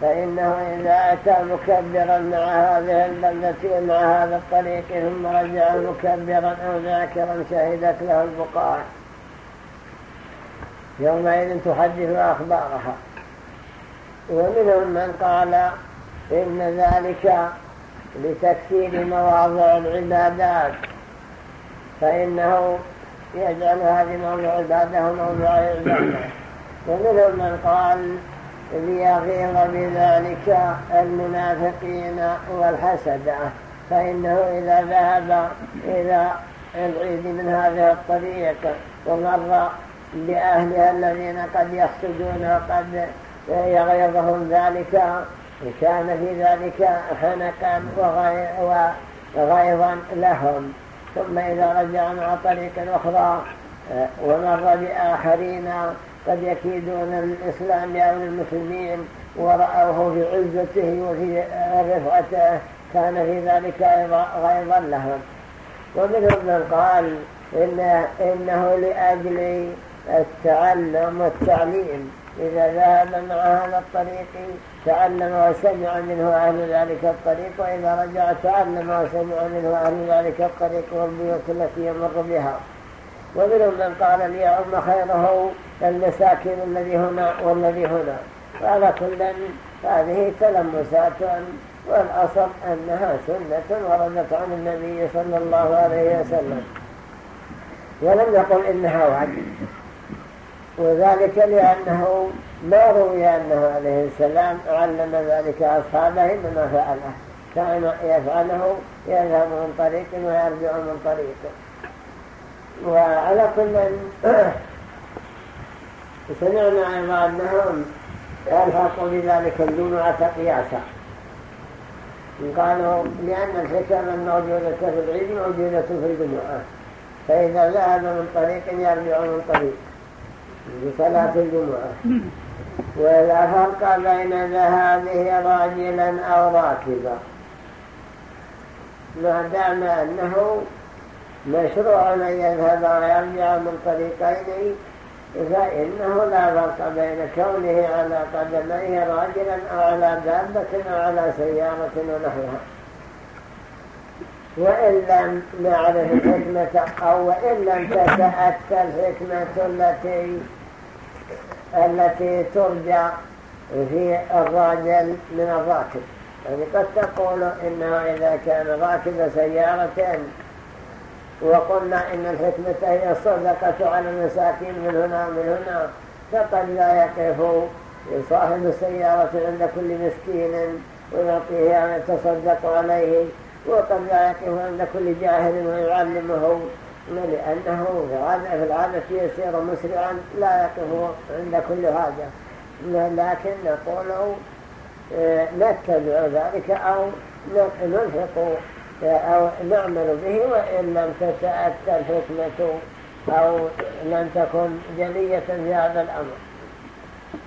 فإنه إذا أتى مكبرا مع هذه البلدة ومع هذا الطريق ثم رجع مكبرا أو ذاكرا شهدت له البقاء. يومئذ تحدث أخبارها. ومنهم من قال إن ذلك لتكثير مواضع العبادات فإنه يجعل هذه موضع عبادة موضع عباده ومنهم من قال ليغيظ بذلك المنافقين والحسدة فإنه إذا ذهب إلى العيد من هذه الطريق ومر بأهلها الذين قد يحسدون وقد يغيظهم ذلك كان في ذلك حنقا وغيظا لهم. ثم إذا رجع مع طريق أخرى ومر بآخرين قد يكيدون الإسلام أو المسلمين ورأوه في عزته وفي رفعته كان في ذلك غيظا لهم. ومنهم من قال إن إنه لأجل التعلم والتعليم. إذا ذهب مع هذا الطريق تعلم وسمع منه أهل ذلك الطريق وإذا رجع تعلم وسمع منه أهل ذلك الطريق والبيوت التي يمر بها. ومنهم من قال ليعم خيره المساكن الذي هنا والذي هنا. وعلى كل هذه تلمسات والأصل أنها سنة وردت عن النبي صلى الله عليه وسلم. ولم يقل إنها واجب. وذلك لأنه ما روي أنه عليه السلام علم ذلك أصحابه بما فعله. كان يفعله يذهب من طريق ويرجع من طريق. وعلى كل سمعنا أيضا أنهم يلحقوا بذلك الجمعة قياسا قالوا لأن الحكم الموجودة في العيد موجودة في الجمعة. فإذا ذهب من طريق يرجع من طريق. بصلاة الجمعة ولا فرق بين ذهابه راجلا أو راكبا. ما دام أنه مشروع أن يذهب ويرجع من طريقين فإنه لا فرق بين كونه على قدميه راجلا أو على دابة أو على سيارة ونحوها. وإن لم نعرف الحكمة أو وإن لم تتأتى الحكمة التي التي ترجع في الراجل من الراكب. يعني قد تقول إنه إذا كان راكب سيارة وقلنا إن الحكمة هي الصدقة على المساكين من هنا ومن هنا فقد لا يقف صاحب السيارة عند كل مسكين ويعطيه أن يتصدق عليه وقد لا يقف عند كل جاهل ويعلمه. لأنه في العادة يسير مسرعا لا يقف عند كل حاجة. لكن نقول نتبع ذلك أو نلحق أو نعمل به وإن لم تتأتى الحكمة أو لم تكن جلية في هذا الأمر.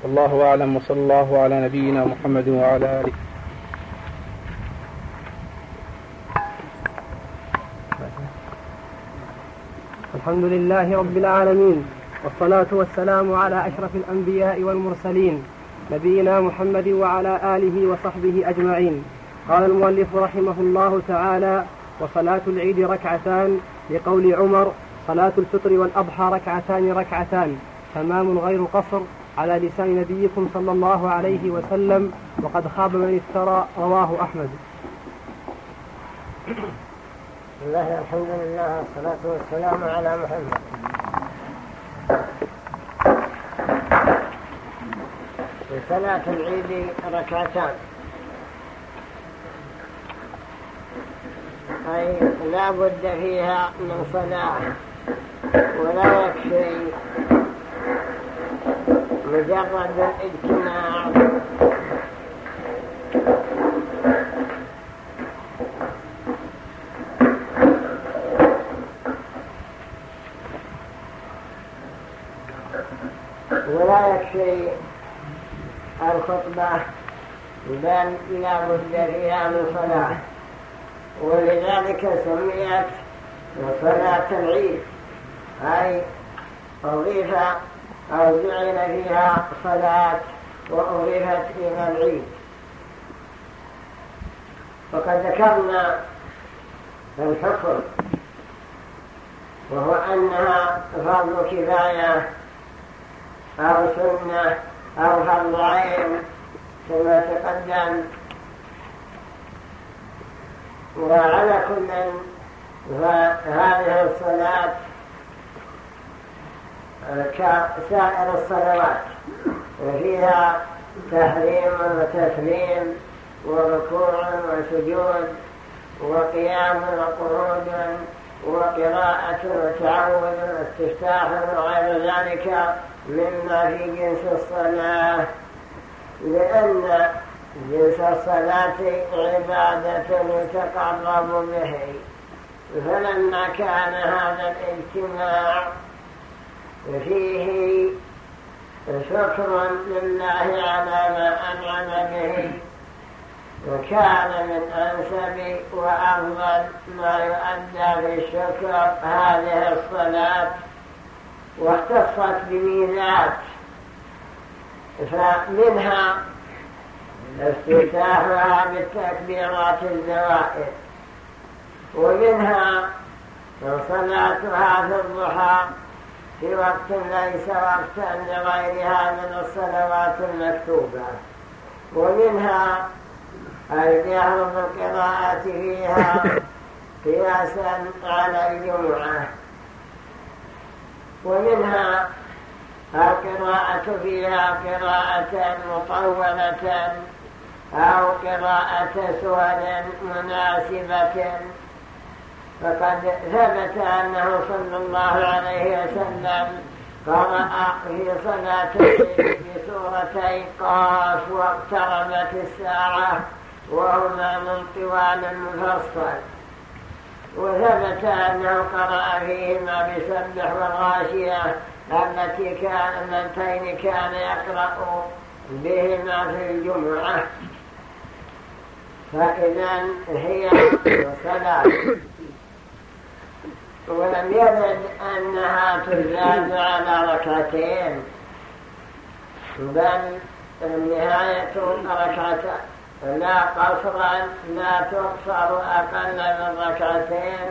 والله أعلم وصلى الله على نبينا محمد وعلى آله. الحمد لله رب العالمين والصلاة والسلام على أشرف الأنبياء والمرسلين نبينا محمد وعلى آله وصحبه أجمعين. قال المؤلف رحمه الله تعالى وصلاة العيد ركعتان لقول عمر صلاة الفطر والأضحى ركعتان ركعتان تمام غير قصر على لسان نبيكم صلى الله عليه وسلم وقد خاب من افترى رواه أحمد. بسم الله الحمد لله والصلاة والسلام على محمد. في صلاة العيد ركعتان. أي لا بد فيها من صلاة ولا يكفي مجرد الاجتماع. ولا يكفي الخطبة بل لا بد فيها من صلاة ولذلك سميت صلاة العيد. أي أضيف أو جعل فيها صلاة وأضيفت إلى العيد. وقد ذكرنا الحكم وهو أنها فرض كفاية أو سنة أو فرض عين كما تقدم. وعلى كل فهذه الصلاة كسائر الصلوات وفيها تحريم وتسليم وركوع وسجود وقيام وقعود وقراءة وتعود واستفتاح وغير ذلك. مما في جنس الصلاة لأن جنس الصلاة عبادة يتقرب به. فلما كان هذا الاجتماع فيه شكر لله على ما أنعم به وكان من أنسب وأفضل ما يؤدى في الشكر هذه الصلاة. واختصت بميزات. فمنها افتتاحها بالتكبيرات الزوائد ومنها صلاتها في الضحى في وقت ليس وقتا لغيرها من الصلوات المكتوبة ومنها الجهر بالقراءة فيها قياسا على الجمعة. ومنها القراءة فيها قراءة مطولة أو قراءة سور مناسبة. فقد ثبت أنه صلى الله عليه وسلم قرأ في صلاة بسورتي قاف واقتربت الساعة وهما من طوال المفصل. وثبت أنه قرأ فيهما بسبح والغاشية التي كان اللتين كان يقرأ بهما في الجمعة. فإذا هي صلاة ولم يرد أنها تزاد على ركعتين بل نهاية ركعتين لا قصرا لا تقصر أقل من ركعتين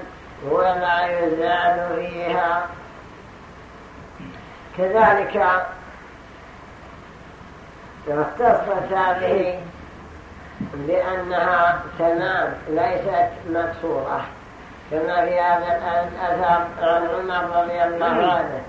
ولا يزاد فيها. كذلك اختصت هذه بأنها تمام ليست مكسورة كما في هذا الأثر عن عمر رضي الله عنه.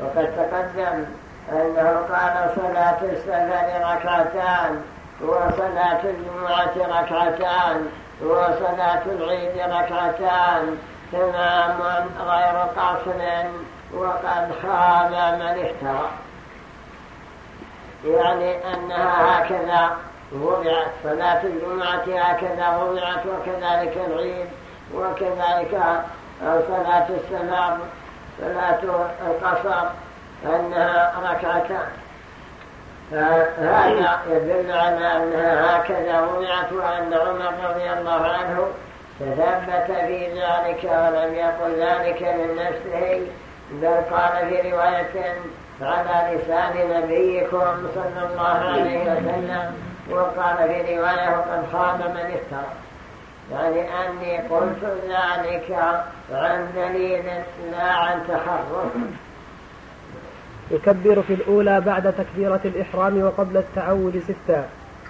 وقد تقدم أنه قال صلاة السفر ركعتان وصلاة الجمعة ركعتان وصلاة العيد ركعتان تمام غير قصر وقد خاب من افترى. يعني أنها هكذا وضعت صلاة الجمعة هكذا وضعت وكذلك العيد وكذلك صلاة السلام صلاة القصر أنها ركعتان. هذا يدل على أنها هكذا وضعت وأن عمر رضي الله عنه تثبت في ذلك ولم يقل ذلك من نفسه بل قال في رواية على لسان نبيكم صلى الله عليه وسلم وقال في رواية وقد خاب من افترى. يعني أني قلت ذلك عن دليل لا عن تحرف يكبر في الأولى بعد تكبيرة الإحرام وقبل التعود ستا.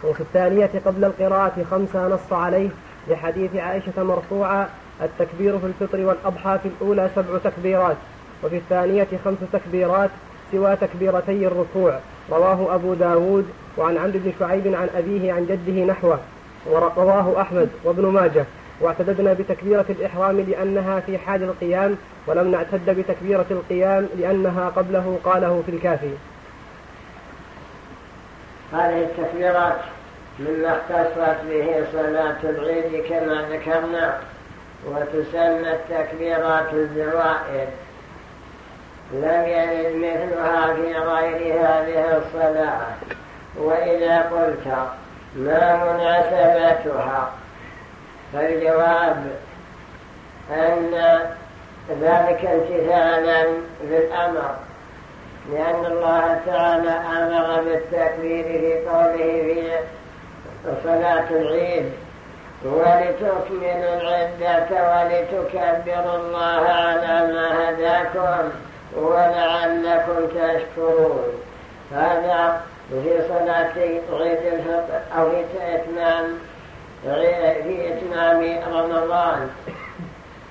وفي الثانية قبل القراءة خمسة نص عليه لحديث عائشة مرفوعة التكبير في الفطر والأضحى في الأولى سبع تكبيرات. وفي الثانية خمس تكبيرات سوى تكبيرتي الركوع. رواه أبو داود وعن عمرو بن شعيب عن أبيه عن جده نحوه. ورواه أحمد وابن ماجه. واعتددنا بتكبيرة الإحرام لأنها في حال القيام ولم نعتد بتكبيرة القيام لأنها قبله قاله في الكافي. هذه التكبيرات مما اختصت به صلاة العيد كما ذكرنا وتسمى التكبيرات الزوائد. لم يرد مثلها في غير هذه الصلاة وإذا قلت ما مناسبتها؟ فالجواب أن ذلك امتثالا بالأمر لأن الله تعالى أمر بالتكبير في قوله في صلاة العيد ولتكملوا العدة ولتكبروا الله على ما هداكم ولعلكم تشكرون. هذا في صلاة عيد الفطر أو في إتمام في إتمام رمضان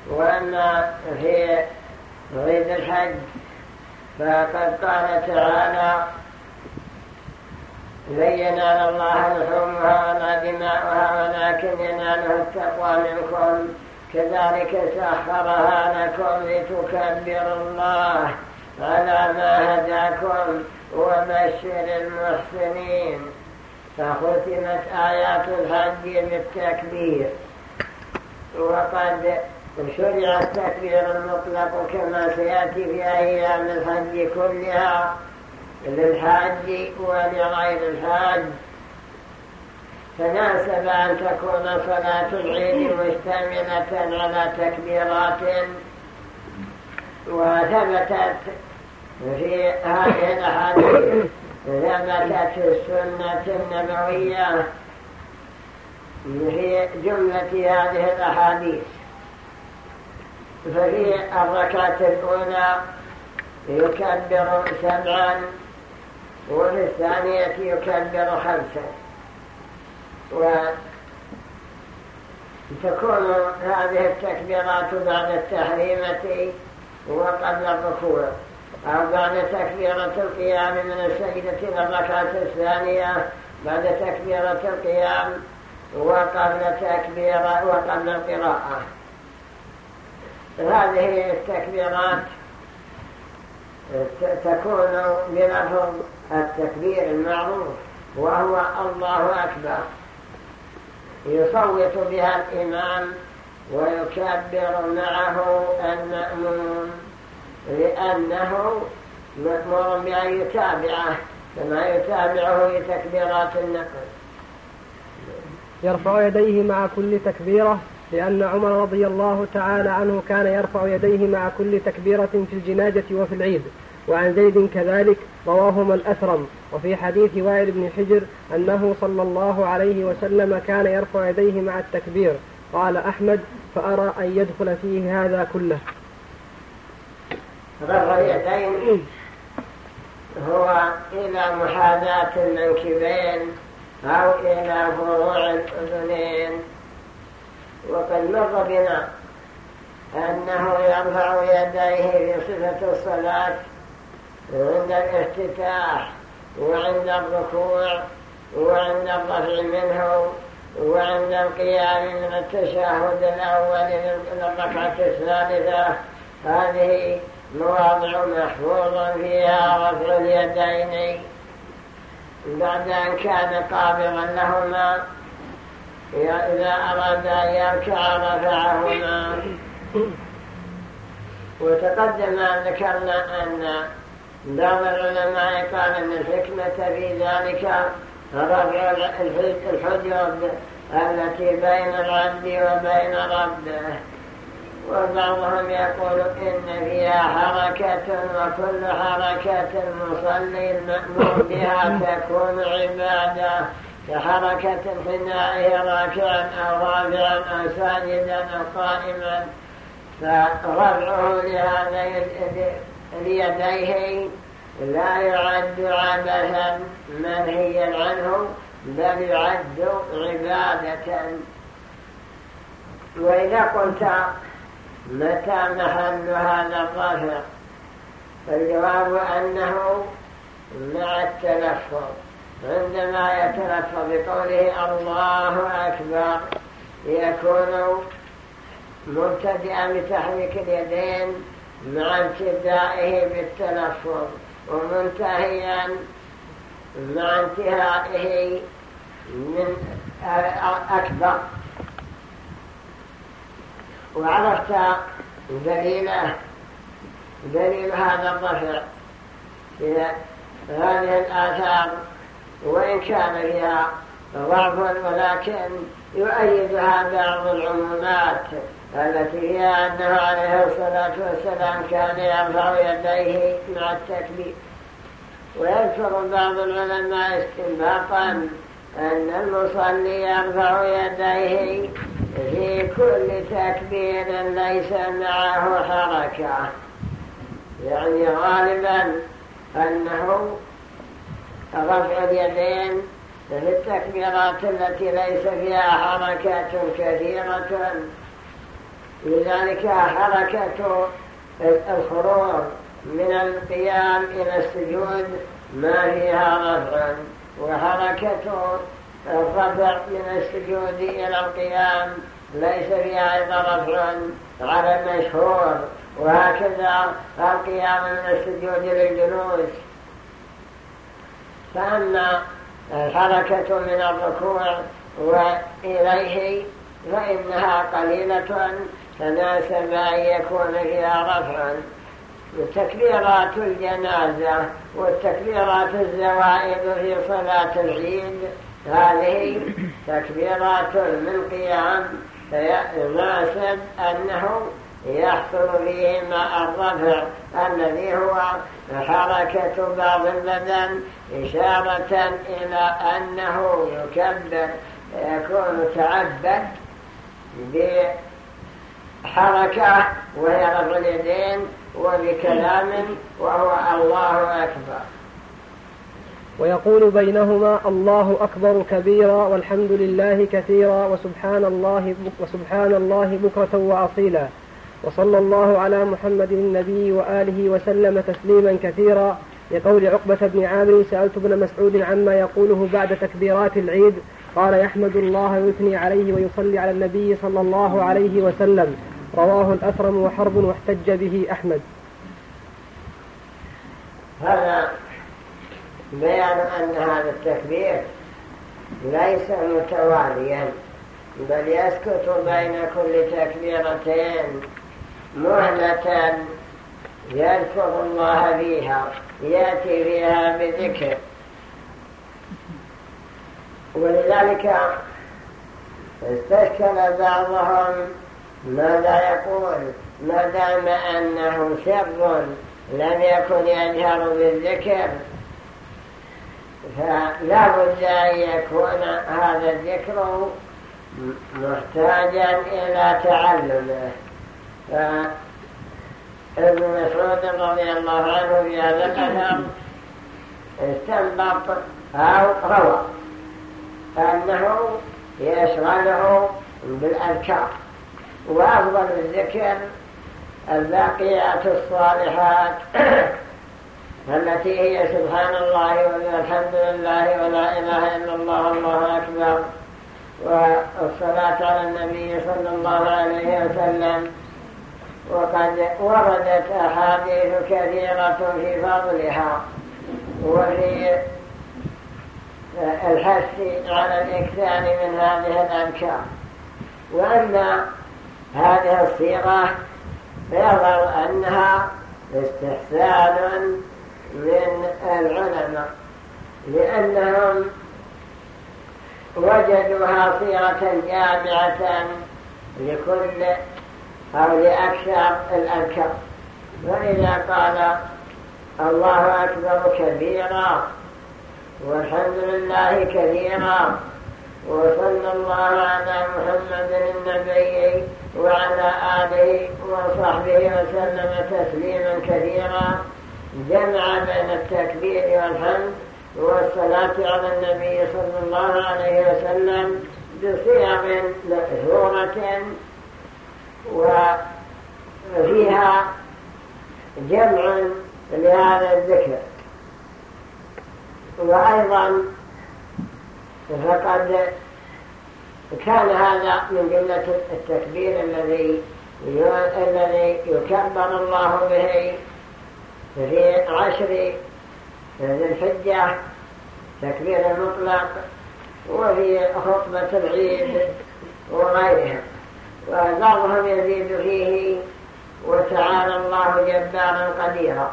وأما في عيد الحج فقد قال تعالى لن ينال الله لحومها ولا دماؤها ولكن يناله التقوى منكم. كذلك سخرها لكم لتكبروا الله على ما هداكم وبشر المحسنين. فختمت آيات الحج بالتكبير. وقد شرع التكبير المطلق كما سيأتي في أيام الحج كلها للحج ولغير الحج فناسب أن تكون صلاة العيد مشتملة على تكبيرات. وثبتت في هذه الأحاديث ثبتت السنة النبوية في جملة هذه الأحاديث. ففي الركعة الأولى يكبر سبعا وفي الثانية يكبر خمسا. تكون هذه التكبيرات بعد التحريمة وقبل الركوع أو بعد تكبيرة القيام من السجدة إلى الركعة الثانية بعد تكبيرة القيام وقبل تكبيرة وقبل القراءة هذه التكبيرات تكون بلفظ التكبير المعروف وهو الله أكبر. يصوت بها الإمام ويكبر معه المأمون لأنه مأمور بأن يتابعه كما يتابعه لتكبيرات النقل. يرفع يديه مع كل تكبيرة لأن عمر رضي الله تعالى عنه كان يرفع يديه مع كل تكبيرة في الجنازة وفي العيد. وعن زيد كذلك رواهما الأثرم وفي حديث وائل بن حجر أنه صلى الله عليه وسلم كان يرفع يديه مع التكبير. قال أحمد فأرى أن يدخل فيه هذا كله. رفع اليدين هو إلى محاذاة المنكبين أو إلى فروع الأذنين. وقد مر بنا أنه يرفع يديه في صفة الصلاة عند الافتتاح وعند الركوع وعند الرفع منه وعند القيام من التشهد الأول للركعة الثالثة. هذه مواضع محفوظ فيها رفع اليدين بعد أن كان قابضا لهما إذا أراد أن يركع رفعهما وتقدم أن ذكرنا أن بعض العلماء قال أن الحكمة في ذلك رفع الحجر التي بين العبد وبين ربه. وبعضهم يقول إن فيها حركة وكل حركة المصلي المأمور بها تكون عبادة كحركة حنائه راكعا أو رافعا أو ساجدا أو قائما فرفعه لهذين اليديه لا يعد عبثا منهيا عنه بل يعد عبادة وإذا قلت متى محل هذا الرفع فالجواب أنه مع التلفظ عندما يتلفظ بقوله الله أكبر يكون مبتدئا بتحريك اليدين مع ابتدائه بالتلفظ ومنتهيا مع انتهائه من أكبر. وعرفت دليله دليل هذا الرفع في هذه الآثار وإن كان فيها ضعف ولكن يؤيدها بعض العمومات التي هي أنه عليه الصلاة والسلام كان يرفع يديه مع التكبير. ويذكر بعض العلماء استنباطا أن المصلي يرفع يديه في كل تكبير ليس معه حركة. يعني غالبا أنه رفع اليدين في التكبيرات التي ليس فيها حركات كثيرة لذلك حركة الخروج من القيام إلى السجود ما فيها رفع. وحركة الرفع من السجود إلى القيام ليس فيها أيضا رفع على المشهور وهكذا القيام من السجود للجلوس. فأما الحركة من الركوع وإليه فإنها قليلة تناسب أن يكون فيها رفع. تكبيرات الجنازة والتكبيرات الزوائد في صلاة العيد هذه تكبيرات من قيام فيناسب أنه يحصل فيهما الرفع الذي هو حركة بعض البدن إشارة إلى أنه يكبر يكون تعبد بحركة وهي رفع اليدين وبكلام وهو الله أكبر. ويقول بينهما الله أكبر كبيرا والحمد لله كثيرا وسبحان الله وسبحان الله بكرة وأصيلا. وصلى الله على محمد النبي وآله وسلم تسليما كثيرا. لقول عقبة بن عامر سألت ابن مسعود عما يقوله بعد تكبيرات العيد. قال يحمد الله ويثني عليه ويصلي على النبي صلى الله عليه وسلم. رواه الأثرم وحرب واحتج به أحمد. هذا بيان أن هذا التكبير ليس متواليا بل يسكت بين كل تكبيرتين مهلة يذكر الله فيها يأتي فيها بذكر. ولذلك استشكل بعضهم ماذا يقول ما دام أنه سر لم يكن يجهر بالذكر. فلا بد أن يكون هذا الذكر محتاجا إلى تعلمه ابن مسعود رضي الله عنه في هذا الأثر استنبط أو روى أنه يشغله بالأذكار وأفضل الذكر الباقيات الصالحات التي هي سبحان الله والحمد لله ولا إله إلا الله الله أكبر. والصلاة على النبي صلى الله عليه وسلم. وقد وردت أحاديث كثيرة في فضلها. وفي الحث على الإكثار من هذه الأذكار. وأن هذه الصيغة يظهر أنها استحسان من العلماء لأنهم وجدوها صيغة جامعة لكل أو لأكثر الأذكار. فإذا قال الله أكبر كبيرا والحمد لله كثيرا وصلى الله على محمد النبي وعلى آله وصحبه وسلم تسليما كثيرا. جمع بين التكبير والحمد والصلاة على النبي صلى الله عليه وسلم بصيغ مأثورة وفيها جمع لهذا الذكر. وأيضا فقد كان هذا من جملة التكبير الذي الذي يكبر الله به في عشر ذي الحجة تكبير المطلق وفي خطبة العيد وغيرها. وبعضهم يزيد فيه وتعالى الله جبارا قديرا.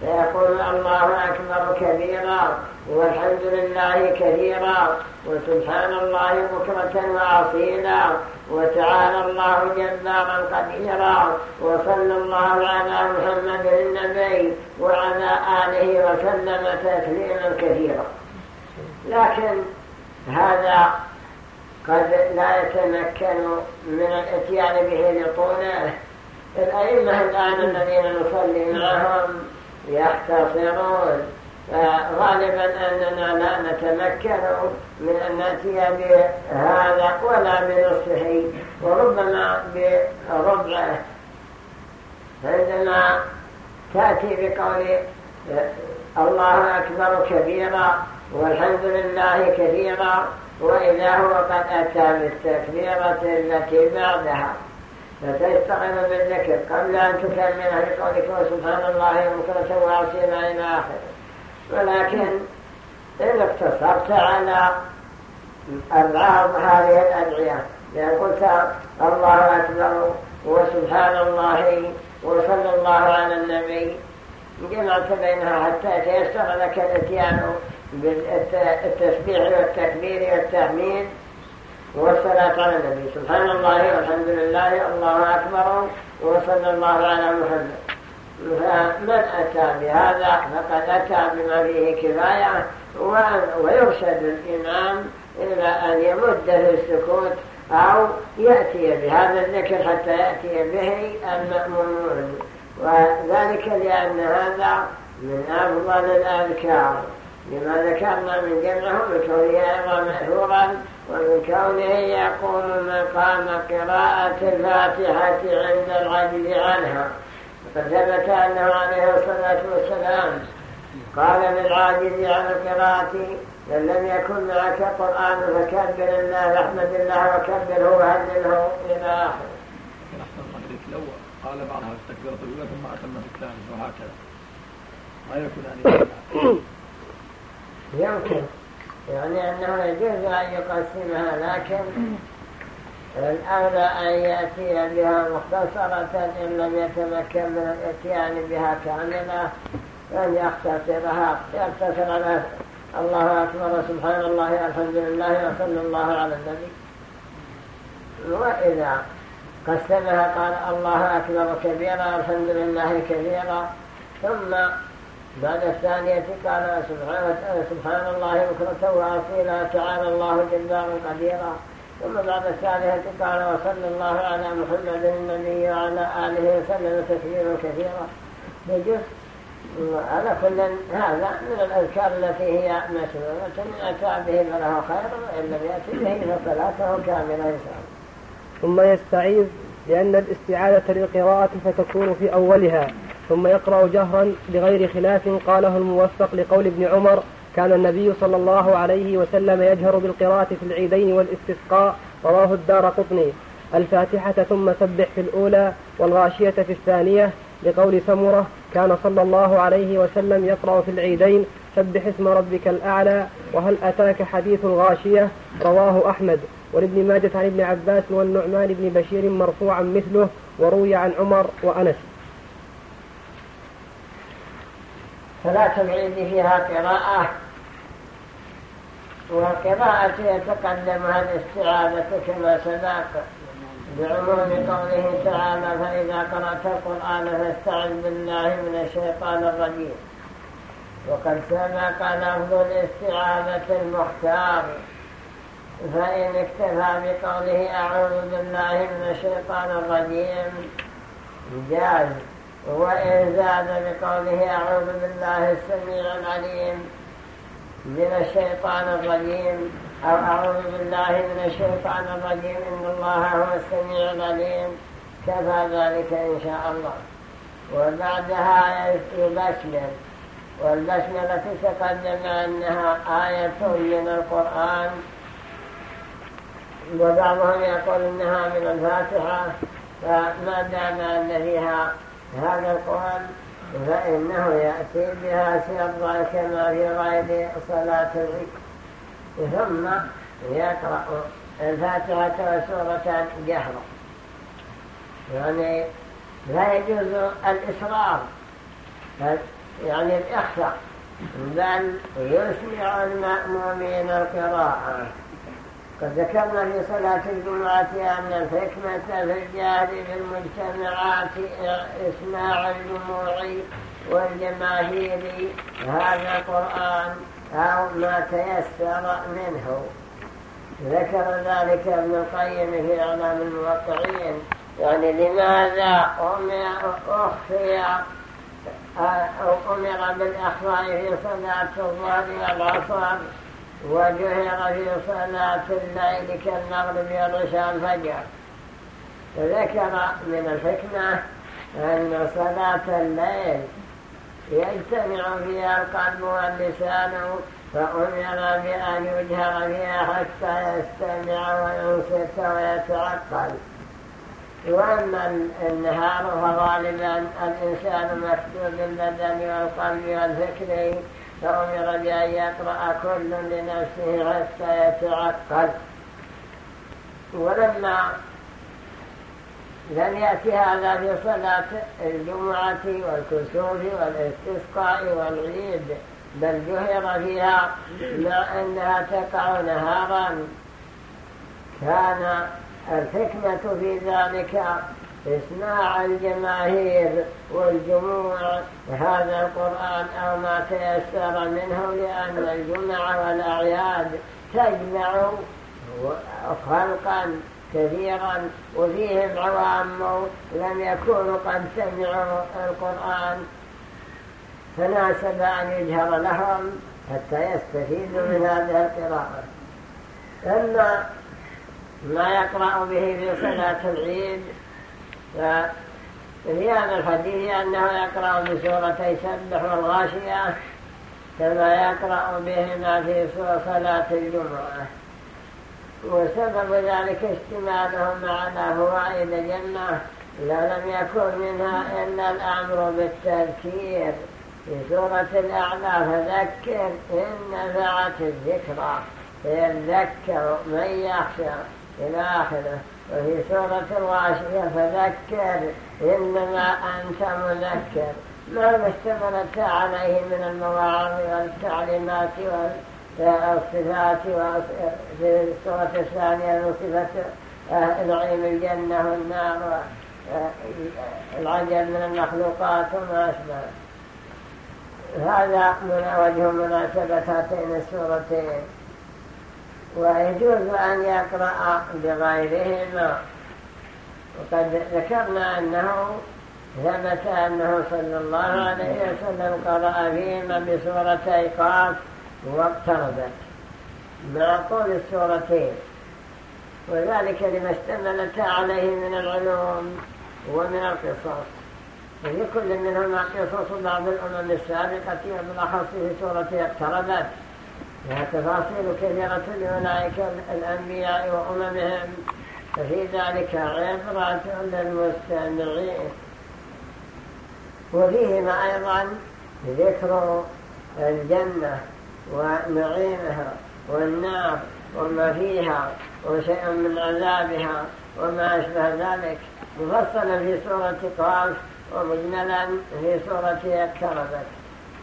فيقول الله أكبر كبيرا والحمد لله كثيرا وسبحان الله بكرة وأصيلا وتعالى الله جبارا قديرا وصلى الله على محمد النبي وعلى آله وسلم تسليما كثيرا. لكن هذا قد لا يتمكن من الاتيان به لطوله. الأئمة الآن الذين نصلي معهم يختصرون غالبا أننا لا نتمكن من أن نأتي بهذا ولا بنصفه وربما بربعة. عندما تأتي بقول الله أكبر كبيرا والحمد لله كثيرا وإذا هو قد أتى بالتكبيرة التي بعدها. فتستغل بالذكر قبل أن تكمل بقولك سبحان الله وبكرة وعصينا إلى آخره ولكن إذا اقتصرت على بعض هذه الأدعية لأن قلت الله أكبر وسبحان الله وصلى الله على النبي جمعت بينها حتى تيسر لك الاتيان بالتسبيح والتكبير والتحميد والصلاة على النبي سبحان الله والحمد لله الله أكبر وصلى الله على محمد. فمن أتى بهذا فقد أتى بما فيه كفاية ويرشد الإمام إلى أن يمد السكوت أو يأتي بهذا الذكر حتى يأتي به المأمون. وذلك لأن هذا من أفضل الأذكار لما ذكرنا من جمعه من كونه أيضا مأثورا ومن كونه يقوم مقام قراءة الفاتحة عند العجل عنها وقد ثبت أنه عليه الصلاة والسلام قال للعاجز عن القراءة من لم يكن معك قرآن فكبر الله واحمد الله وكبره وهلله إلى آخره. الأول قال بعضها التكبيرة الأولى ثم أتم في الثاني وهكذا. ما يكون أن يمكن. يعني أنه يجوز أن يقسمها لكن الأولى أن يأتي بها مختصرة إن لم يتمكن من الإتيان بها كاملة أن يختصرها. يختصر على الله أكبر سبحان الله الحمد لله وصلى الله على النبي. وإذا قسمها قال الله أكبر كبيرا الحمد لله كبيرا. ثم بعد الثانية قال سبحان الله بكرة وأصيلا تعالى الله جبارا قديرا. ثم بعد الثالثة قال وصلى الله على محمد النبي وعلى آله وسلم تسليما كثيرا. يجوز على كل هذا من الأذكار التي هي مسنونة من أتى به فله خير وإن لم يأتي به فصلاته كاملة إن شاء الله. ثم يستعيذ لأن الاستعاذة للقراءة فتكون في أولها. ثم يقرأ جهرا بغير خلاف قاله الموفق لقول ابن عمر كان النبي صلى الله عليه وسلم يجهر بالقراءة في العيدين والاستسقاء. رواه الدار قطني. الفاتحة ثم سبح في الأولى والغاشية في الثانية لقول سمرة كان صلى الله عليه وسلم يقرأ في العيدين سبح اسم ربك الأعلى وهل أتاك حديث الغاشية؟ رواه أحمد. ولابن ماجة عن ابن عباس والنعمان بن بشير مرفوعا مثله وروي عن عمر وأنس. صلاة العيد فيها قراءة. والقراءة يتقدمها الاستعاذة كما سبق. بعموم قوله تعالى فإذا قرأت القرآن فاستعذ بالله من الشيطان الرجيم. وقد سبق لفظ الاستعاذة المختار. فإن اكتفى بقوله أعوذ بالله من الشيطان الرجيم. جاز. وإن زاد بقوله أعوذ بالله السميع العليم من الشيطان الرجيم أو أعوذ بالله من الشيطان الرجيم إن الله هو السميع العليم. كفى ذلك إن شاء الله. وبعدها يبسمل والبسملة تقدم أنها آية من القرآن. وبعضهم يقول إنها من الفاتحة فما دام أن فيها هذا القول فإنه يأتي بها سرا كما في غير صلاة العيد. ثم يقرأ الفاتحة وسورة جهرا يعني لا يجوز الإصرار يعني الإخفاء بل يسمع المأمومين القراءة. قد ذكرنا في صلاة الجمعة أن الحكمة في الجهل بالمجتمعات إسماع الجموع والجماهير هذا القرآن أو ما تيسر منه ذكر ذلك ابن القيم في إعلام الموقعين يعني لماذا أخفي أو أمر بالإخفاء في صلاة الظهر والعصر وجهر في صلاة الليل كالمغرب والعشاء الفجر. ذكر من الحكمة أن صلاة الليل يجتمع فيها القلب واللسان فأمر بأن يجهر فيها حتى يستمع وينصت ويتعقل. وأما النهار فغالبا الإنسان مكتوب البدن والقلب والفكر فأمر بأن يقرأ كل لنفسه حتى يتعقل. ولما لم يأتي هذا في صلاة الجمعة والكسوف والاستسقاء والعيد بل جهر فيها مع أنها تقع نهارا كان الحكمة في ذلك إسماع الجماهير والجموع. هذا القرآن أو ما تيسر منه لأن الجمع والأعياد تجمع خلقا كثيرا وفيهم عوام لم يكونوا قد سمعوا القرآن. فناسب أن يجهر لهم حتى يستفيدوا من هذه القراءة. أما ما يقرأ به في صلاة العيد ففي هذا الحديث أنه يقرأ بسورتي سبح والغاشية كما يقرأ بهما في صلاة الجمعة. وسبب ذلك اشتمالهم على فوائد الجنة لا لم يكن منها إلا الأمر بالتذكير. في سورة الأعلى فذكر إن نفعت الذكرى يذكر من يخشى. إلى آخره وفي سورة الغاشية فذكر إنما أنت مذكر. ما اشتملت عليه من المواعظ والتعليمات والصفات وفي السورة الثانية وصفة نعيم الجنة والنار والعجل من المخلوقات وما أشبه. هذا من وجه مناسبة هاتين السورتين. ويجوز أن يقرأ بغيرهما وقد ذكرنا أنه ثبت أنه صلى الله عليه وسلم قرأ فيهما بسورتي قاف واقتربت مع طول السورتين. وذلك لما اشتملت عليه من العلوم ومن القصص. وفي كل منهما قصص بعض الأمم السابقة وبالأخص في سورة اقتربت. تفاصيل كثيرة لأولئك الأنبياء وأممهم ففي ذلك عبرة للمستمعين. وفيهما أيضا ذكر الجنة ونعيمها والنار وما فيها وشيء من عذابها وما أشبه ذلك. مفصلا في سورة قاف ومجملا في سورة اقتربت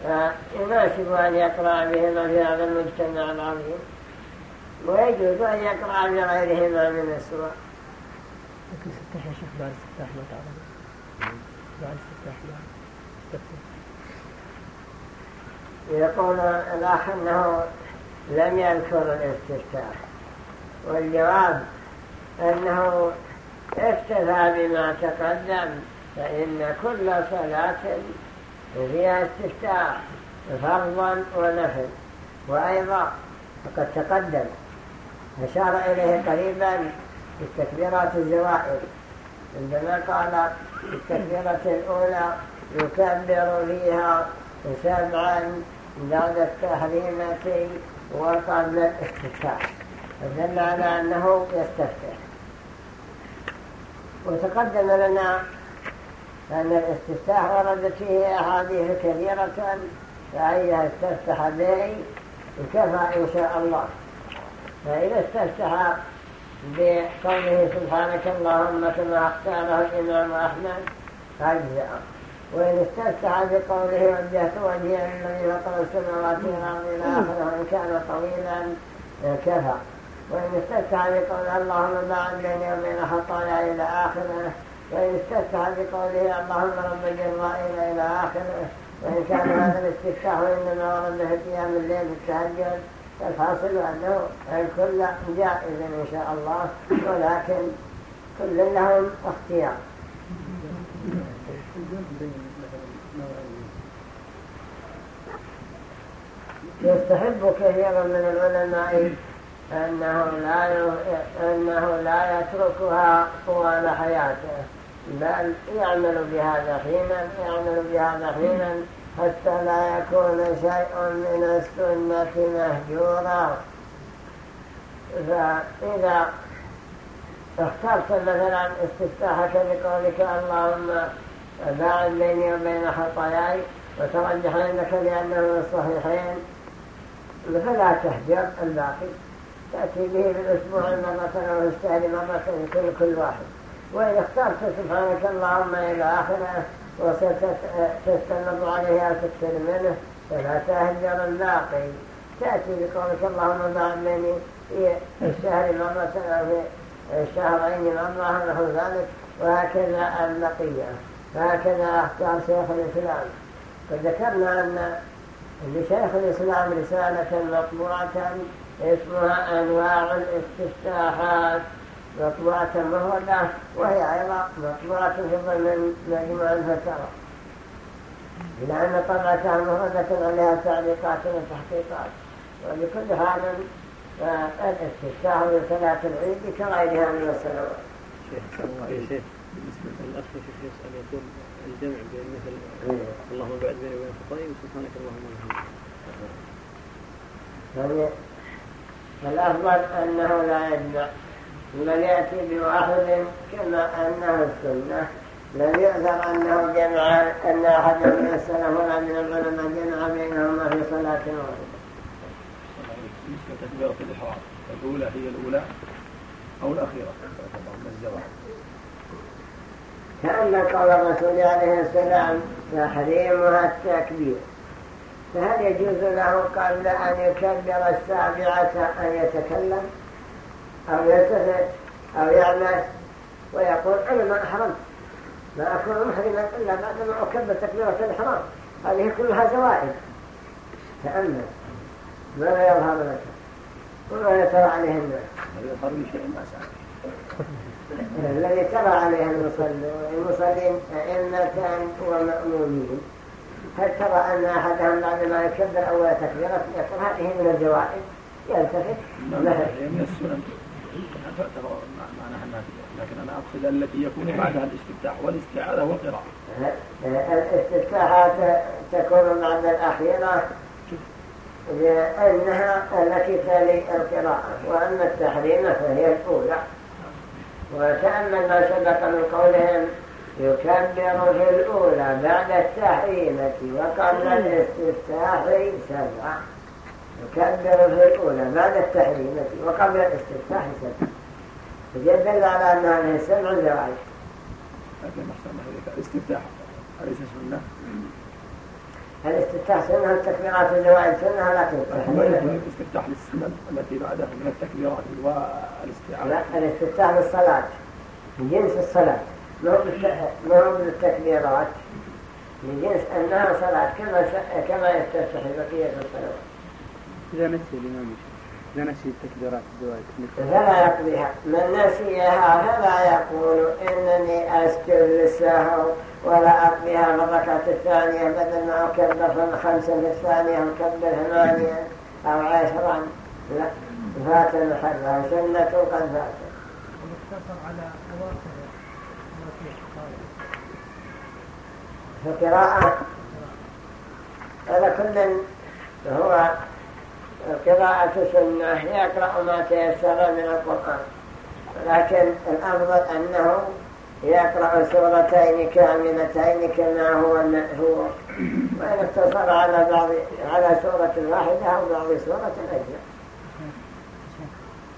فيناسب أن يقرأ بهما في هذا المجتمع العظيم ويجوز أن يقرأ بغيرهما من السور لكن ستح يا شيخ بعد ستح ما تعلم بعد ستح يقول الأخ أنه لم يذكر الاستفتاح والجواب أنه اكتفى بما تقدم فإن كل صلاة فيها استفتاح فرضا ونفل وأيضا فقد تقدم أشار إليه قريبا في التكبيرات الزوائد. عندما قال التكبيرة الأولى يكبر فيها سبعا بعد التحريمة وقبل الاستفتاح فدل على أنه يستفتح. وتقدم لنا أن الاستفتاح وردت فيه أحاديث كثيرة فأيها استفتح به كفى إن شاء الله. فإذا استفتح بقوله سبحانك اللهم كما اختاره الإمام أحمد أجزأ وإن استفتح بقوله وجهت وجهي للذي فطر السماوات والأرض إلى آخره وإن كان طويلا كفى. وإن استفتح بقول اللهم باعد بيني وبين خطايا إلى آخره وإن استفتح بقوله اللهم رب الجرائم إلى آخره وإن كان هذا الاستفتاح إنما ورد في قيام الليل التهجد فالحاصل أنه الكل جائز إن شاء الله ولكن كل لهم اختيار. يستحب كثيرا من العلماء أنه لا أنه لا يتركها طوال حياته. بل يعمل بهذا حينا يعمل بهذا حينا حتى لا يكون شيء من السنة مهجورا. فإذا اخترت مثلا استفتاحك بقولك اللهم باعد بيني وبين خطاياي وترجح عندك لأنه من الصحيحين فلا تهجر الباقي تأتي به في الأسبوع مرة أو في الشهر مرة كل كل واحد. وإن اخترت سبحانك اللهم إلى آخره وستستمر عليه أو تكثر منه فلا تهجر الباقي. تأتي بقولك اللهم بعد مني في الشهر مرة أو في الشهرين مرة نحو ذلك وهكذا البقية. فهكذا أختار شيخ الإسلام. قد ذكرنا أن لشيخ الإسلام رسالة مطبوعة اسمها أنواع الاستفتاحات. مطبوعة مهودة وهي أيضا مطبوعة في ضمن مجموع الفترة لأن طبعتها مفردة عليها تعليقات وتحقيقات وبكل حال فالاستفتاح لصلاة العيد كغيرها من الصلوات. شيخ شيخ شيخ يسأل يقول الجمع بين مثل إيه. اللهم بعد بيني وبين الخطايا وسبحانك اللهم وبحمدك. فالأفضل أنه لا يجمع بل يأتي بواحد كما أنه السنة. لم يؤثر أنه جمع أن أحد من السلف ولا من العلماء جمع بينهما في صلاة واحدة. تكبيرة الإحرام الأولى هي الأولى أو الأخيرة من كأن قول الرسول عليه السلام تحريمها التكبير. فهل يجوز له قبل أن يكبر السابعة أن يتكلم؟ أو يلتفت أو يعمل ويقول أنا ما أحرمت ما أكون محرما إلا بعد ما أكبر تكبيرة الإحرام. هذه كلها زوائد. تأمل ماذا يظهر لك. وما يترى عليه الناس الذي ترى عليه المصلين أئمة ومأمومين. هل ترى أن أحدهم بعد ما يكبر أول تكبيرة يقول هذه من الزوائد؟ يلتفت من السنن تعتبر معناها النافذة لكن أنا أقصد التي يكون بعدها الاستفتاح والاستعاذة والقراءة. الاستفتاحات تكون بعد الأخيرة لأنها التي تلي القراءة وأما التحريم فهي الأولى. وتأمل ما سبق من قولهم يكبر في الأولى بعد التحريمة وقبل الاستفتاح سبعة. يكبر في الأولى بعد التحريمة وقبل الاستفتاح سبعة يدل على أن هذه السبع زواج لكن الاستفتاح أليس سنة الاستفتاح سنة التكبيرات الزوائد سنة لكن الاستفتاح للسنن التي بعدها من التكبيرات والاستعاذة لا الاستفتاح للصلاة من جنس الصلاة ما هو من التكبيرات من جنس أنها صلاة كما كما يستفتح بقية الصلوات إذا نسي الإمام إذا نسي التكبيرات الزوائد فلا يقضيها. من نسيها فلا يقول إنني أسجد للسهو ولا أقضيها بالركعة الثانية بدل ما أكبر خمسة في الثانية أكبر ثمانية أو عشرا لا. فات محلها سنة قد فاتت ومقتصر على أواخر فقراءة هذا كل هو قراءة سنة يقرأ ما تيسر من القرآن. لكن الأفضل أنه يقرأ سورتين كاملتين كما هو المأثور. وإن اقتصر على بعض على سورة واحدة أو بعض سورة.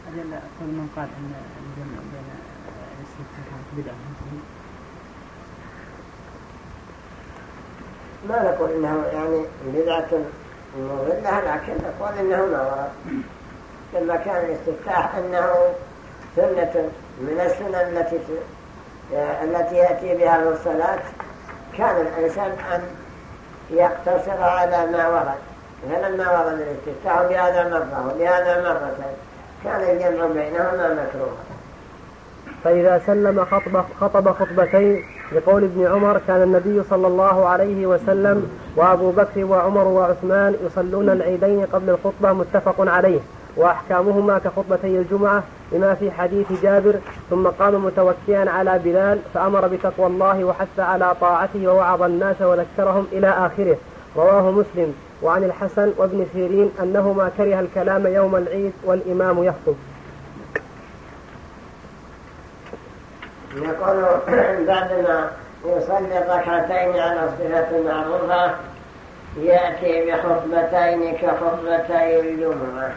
أجل كل من قال أن الجمع بين الاستفتاحات بدعة. ما نقول إنه يعني بدعة مضلة لكن نقول إنه ما ورد لما كان الاستفتاح أنه سنة من السنن التي التي يأتي بها للصلاة كان الإنسان أن يقتصر على ما ورد. فلما ورد الاستفتاح بهذا مرة وبهذا مرة كان الجمع بينهما مكروها فإذا سلم خطب, خطب خطبتين لقول ابن عمر كان النبي صلى الله عليه وسلم وأبو بكر وعمر وعثمان يصلون العيدين قبل الخطبة متفق عليه وأحكامهما كخطبتي الجمعة لما في حديث جابر ثم قام متوكئا على بلال فأمر بتقوى الله وحث على طاعته ووعظ الناس وذكرهم إلى آخره. رواه مسلم. وعن الحسن وابن سيرين أنهما كره الكلام يوم العيد والإمام يخطب. يقول بعدما يصلي الركعتين على الصفة المعروفة يأتي بخطبتين كخطبتي الجمعة.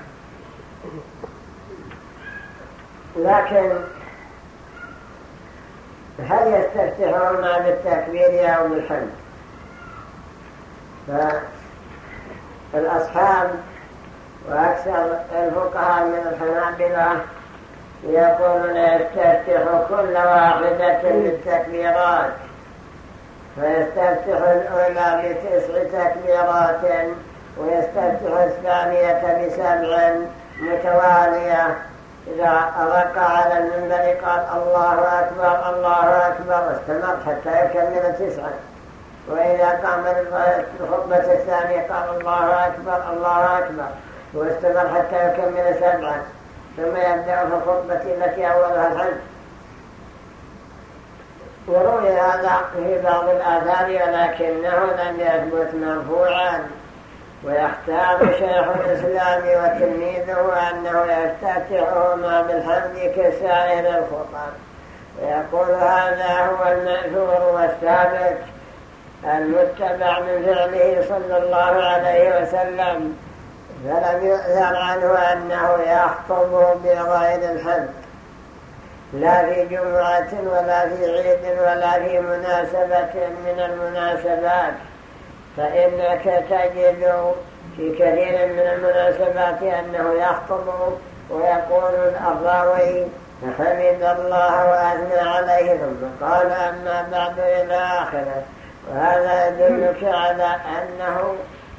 لكن هل يستفتحون بالتكبير أو بالحمد فالأصحاب وأكثر الفقهاء من الحنابلة يقولون يستفتح كل واحدة بالتكبيرات فيستفتح الأولى بتسع تكبيرات ويستفتح الثانية بسبع متوالية. إذا رقى على المنبر قال الله أكبر الله أكبر. استمر حتى يكمل تسعا وإذا قام الخطبة الثانية قال الله أكبر الله أكبر. واستمر حتى يكمل سبعا ثم يبدأ في الخطبة التي أولها الحج. وروي هذا في بعض الآثار ولكنه لم يثبت مرفوعا. ويختار شيخ الإسلام وتلميذه أنه يفتتحهما بالحمد كسائر الخطب. ويقول هذا هو المأثور والثابت المتبع من فعله صلى الله عليه وسلم. فلم يؤثر عنه أنه يخطب بغير الحمد لا في جمعة ولا في عيد ولا في مناسبة من المناسبات. فإنك تجد في كثير من المناسبات أنه يخطب ويقول الأرضاوي فحمد الله وأثنى عليه ثم قال أما بعد إلى آخره. وهذا يدلك على أنه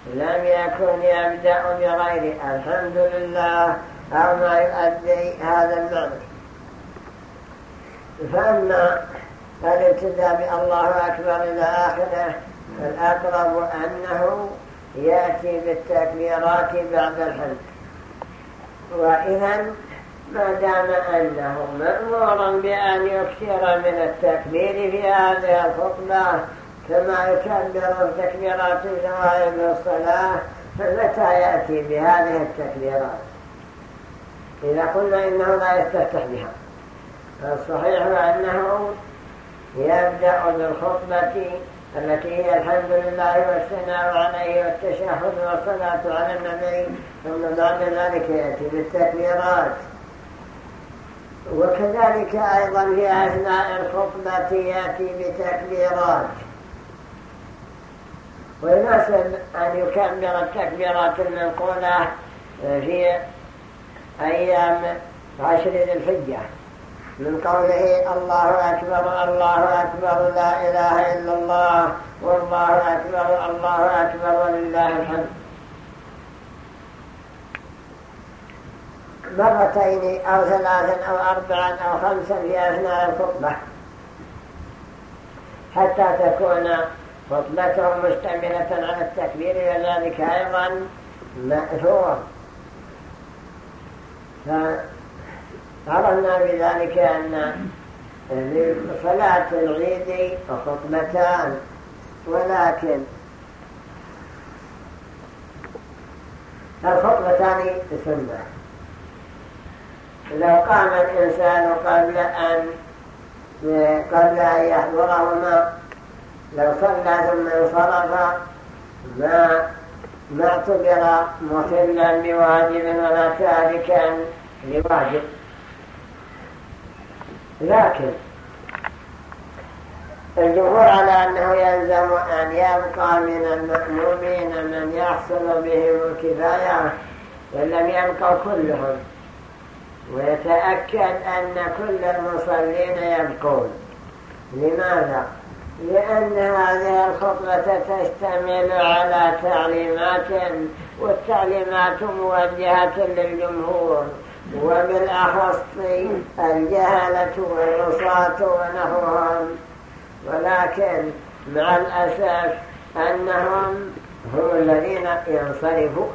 لم يكن يبدأ بغير الحمد لله أو ما يؤدي هذا المعنى فأما الابتداء بالله أكبر إلى آخره فالأقرب أنه يأتي بالتكبيرات بعد الحمد. وإذا ما دام أنه مأمورا بأن يكثر من التكبير في هذه الخطبة كما يكبر التكبيرات الزوائد الصلاة فمتى يأتي بهذه التكبيرات. إذا قلنا إنه لا يستفتح بها فالصحيح أنه يبدأ بالخطبة التي هي الحمد لله والثناء عليه والتشهد والصلاة على النبي ثم بعد ذلك يأتي بالتكبيرات. وكذلك أيضا في أثناء الخطبة يأتي بتكبيرات. ويناسب أن يكبر التكبيرات المنقولة في أيام عشر ذي الحجة. من قوله الله أكبر الله أكبر لا إله إلا الله والله أكبر الله أكبر ولله الحمد. مرتين أو ثلاثا أو أربعا أو خمسا في أثناء الخطبة حتى تكون خطبتهم مشتملة على التكبير وذلك أيضا. مأثور فعرفنا بذلك أن لصلاة العيد خطبتان ولكن الخطبتان سنة. لو قام الإنسان قبل أن قبل أن يحضرهما لو صلى ثم انصرف ما ما اعتبر مخلا بواجب ولا تاركا لواجب. لكن الجمهور على أنه يلزم أن يبقى من المأمومين من يحصل بهم الكفاية ولم يبقوا كلهم. ويتأكد أن كل المصلين يبقون. لماذا؟ لأن هذه الخطبة تشتمل على تعليمات والتعليمات موجهة للجمهور وبالأخص الجهلة والعصاة ونحوهم. ولكن مع الأسف أنهم هم الذين ينصرفون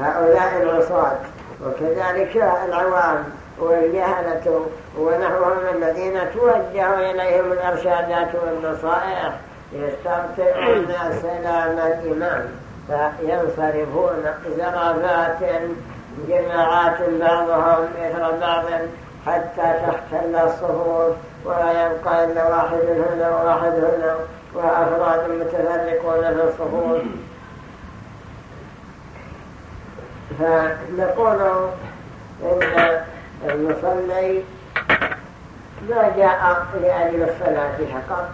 هؤلاء العصاة وكذلك العوام. والجهلة ونحوهم الذين توجه إليهم الأرشادات والنصائح يستبطئون سلام الإمام فينصرفون زرافات جماعات بعضهم مثل بعض حتى تختل الصفوف ولا يبقى إلا واحد هنا وواحد هنا وأفراد متفرقون في الصفوف. فنقول إن المصلي ما جاء لأجل الصلاة فقط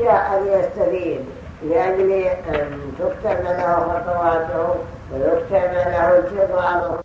جاء ليستفيد لأجل أن تكتب له خطواته ويكتب له انتظاره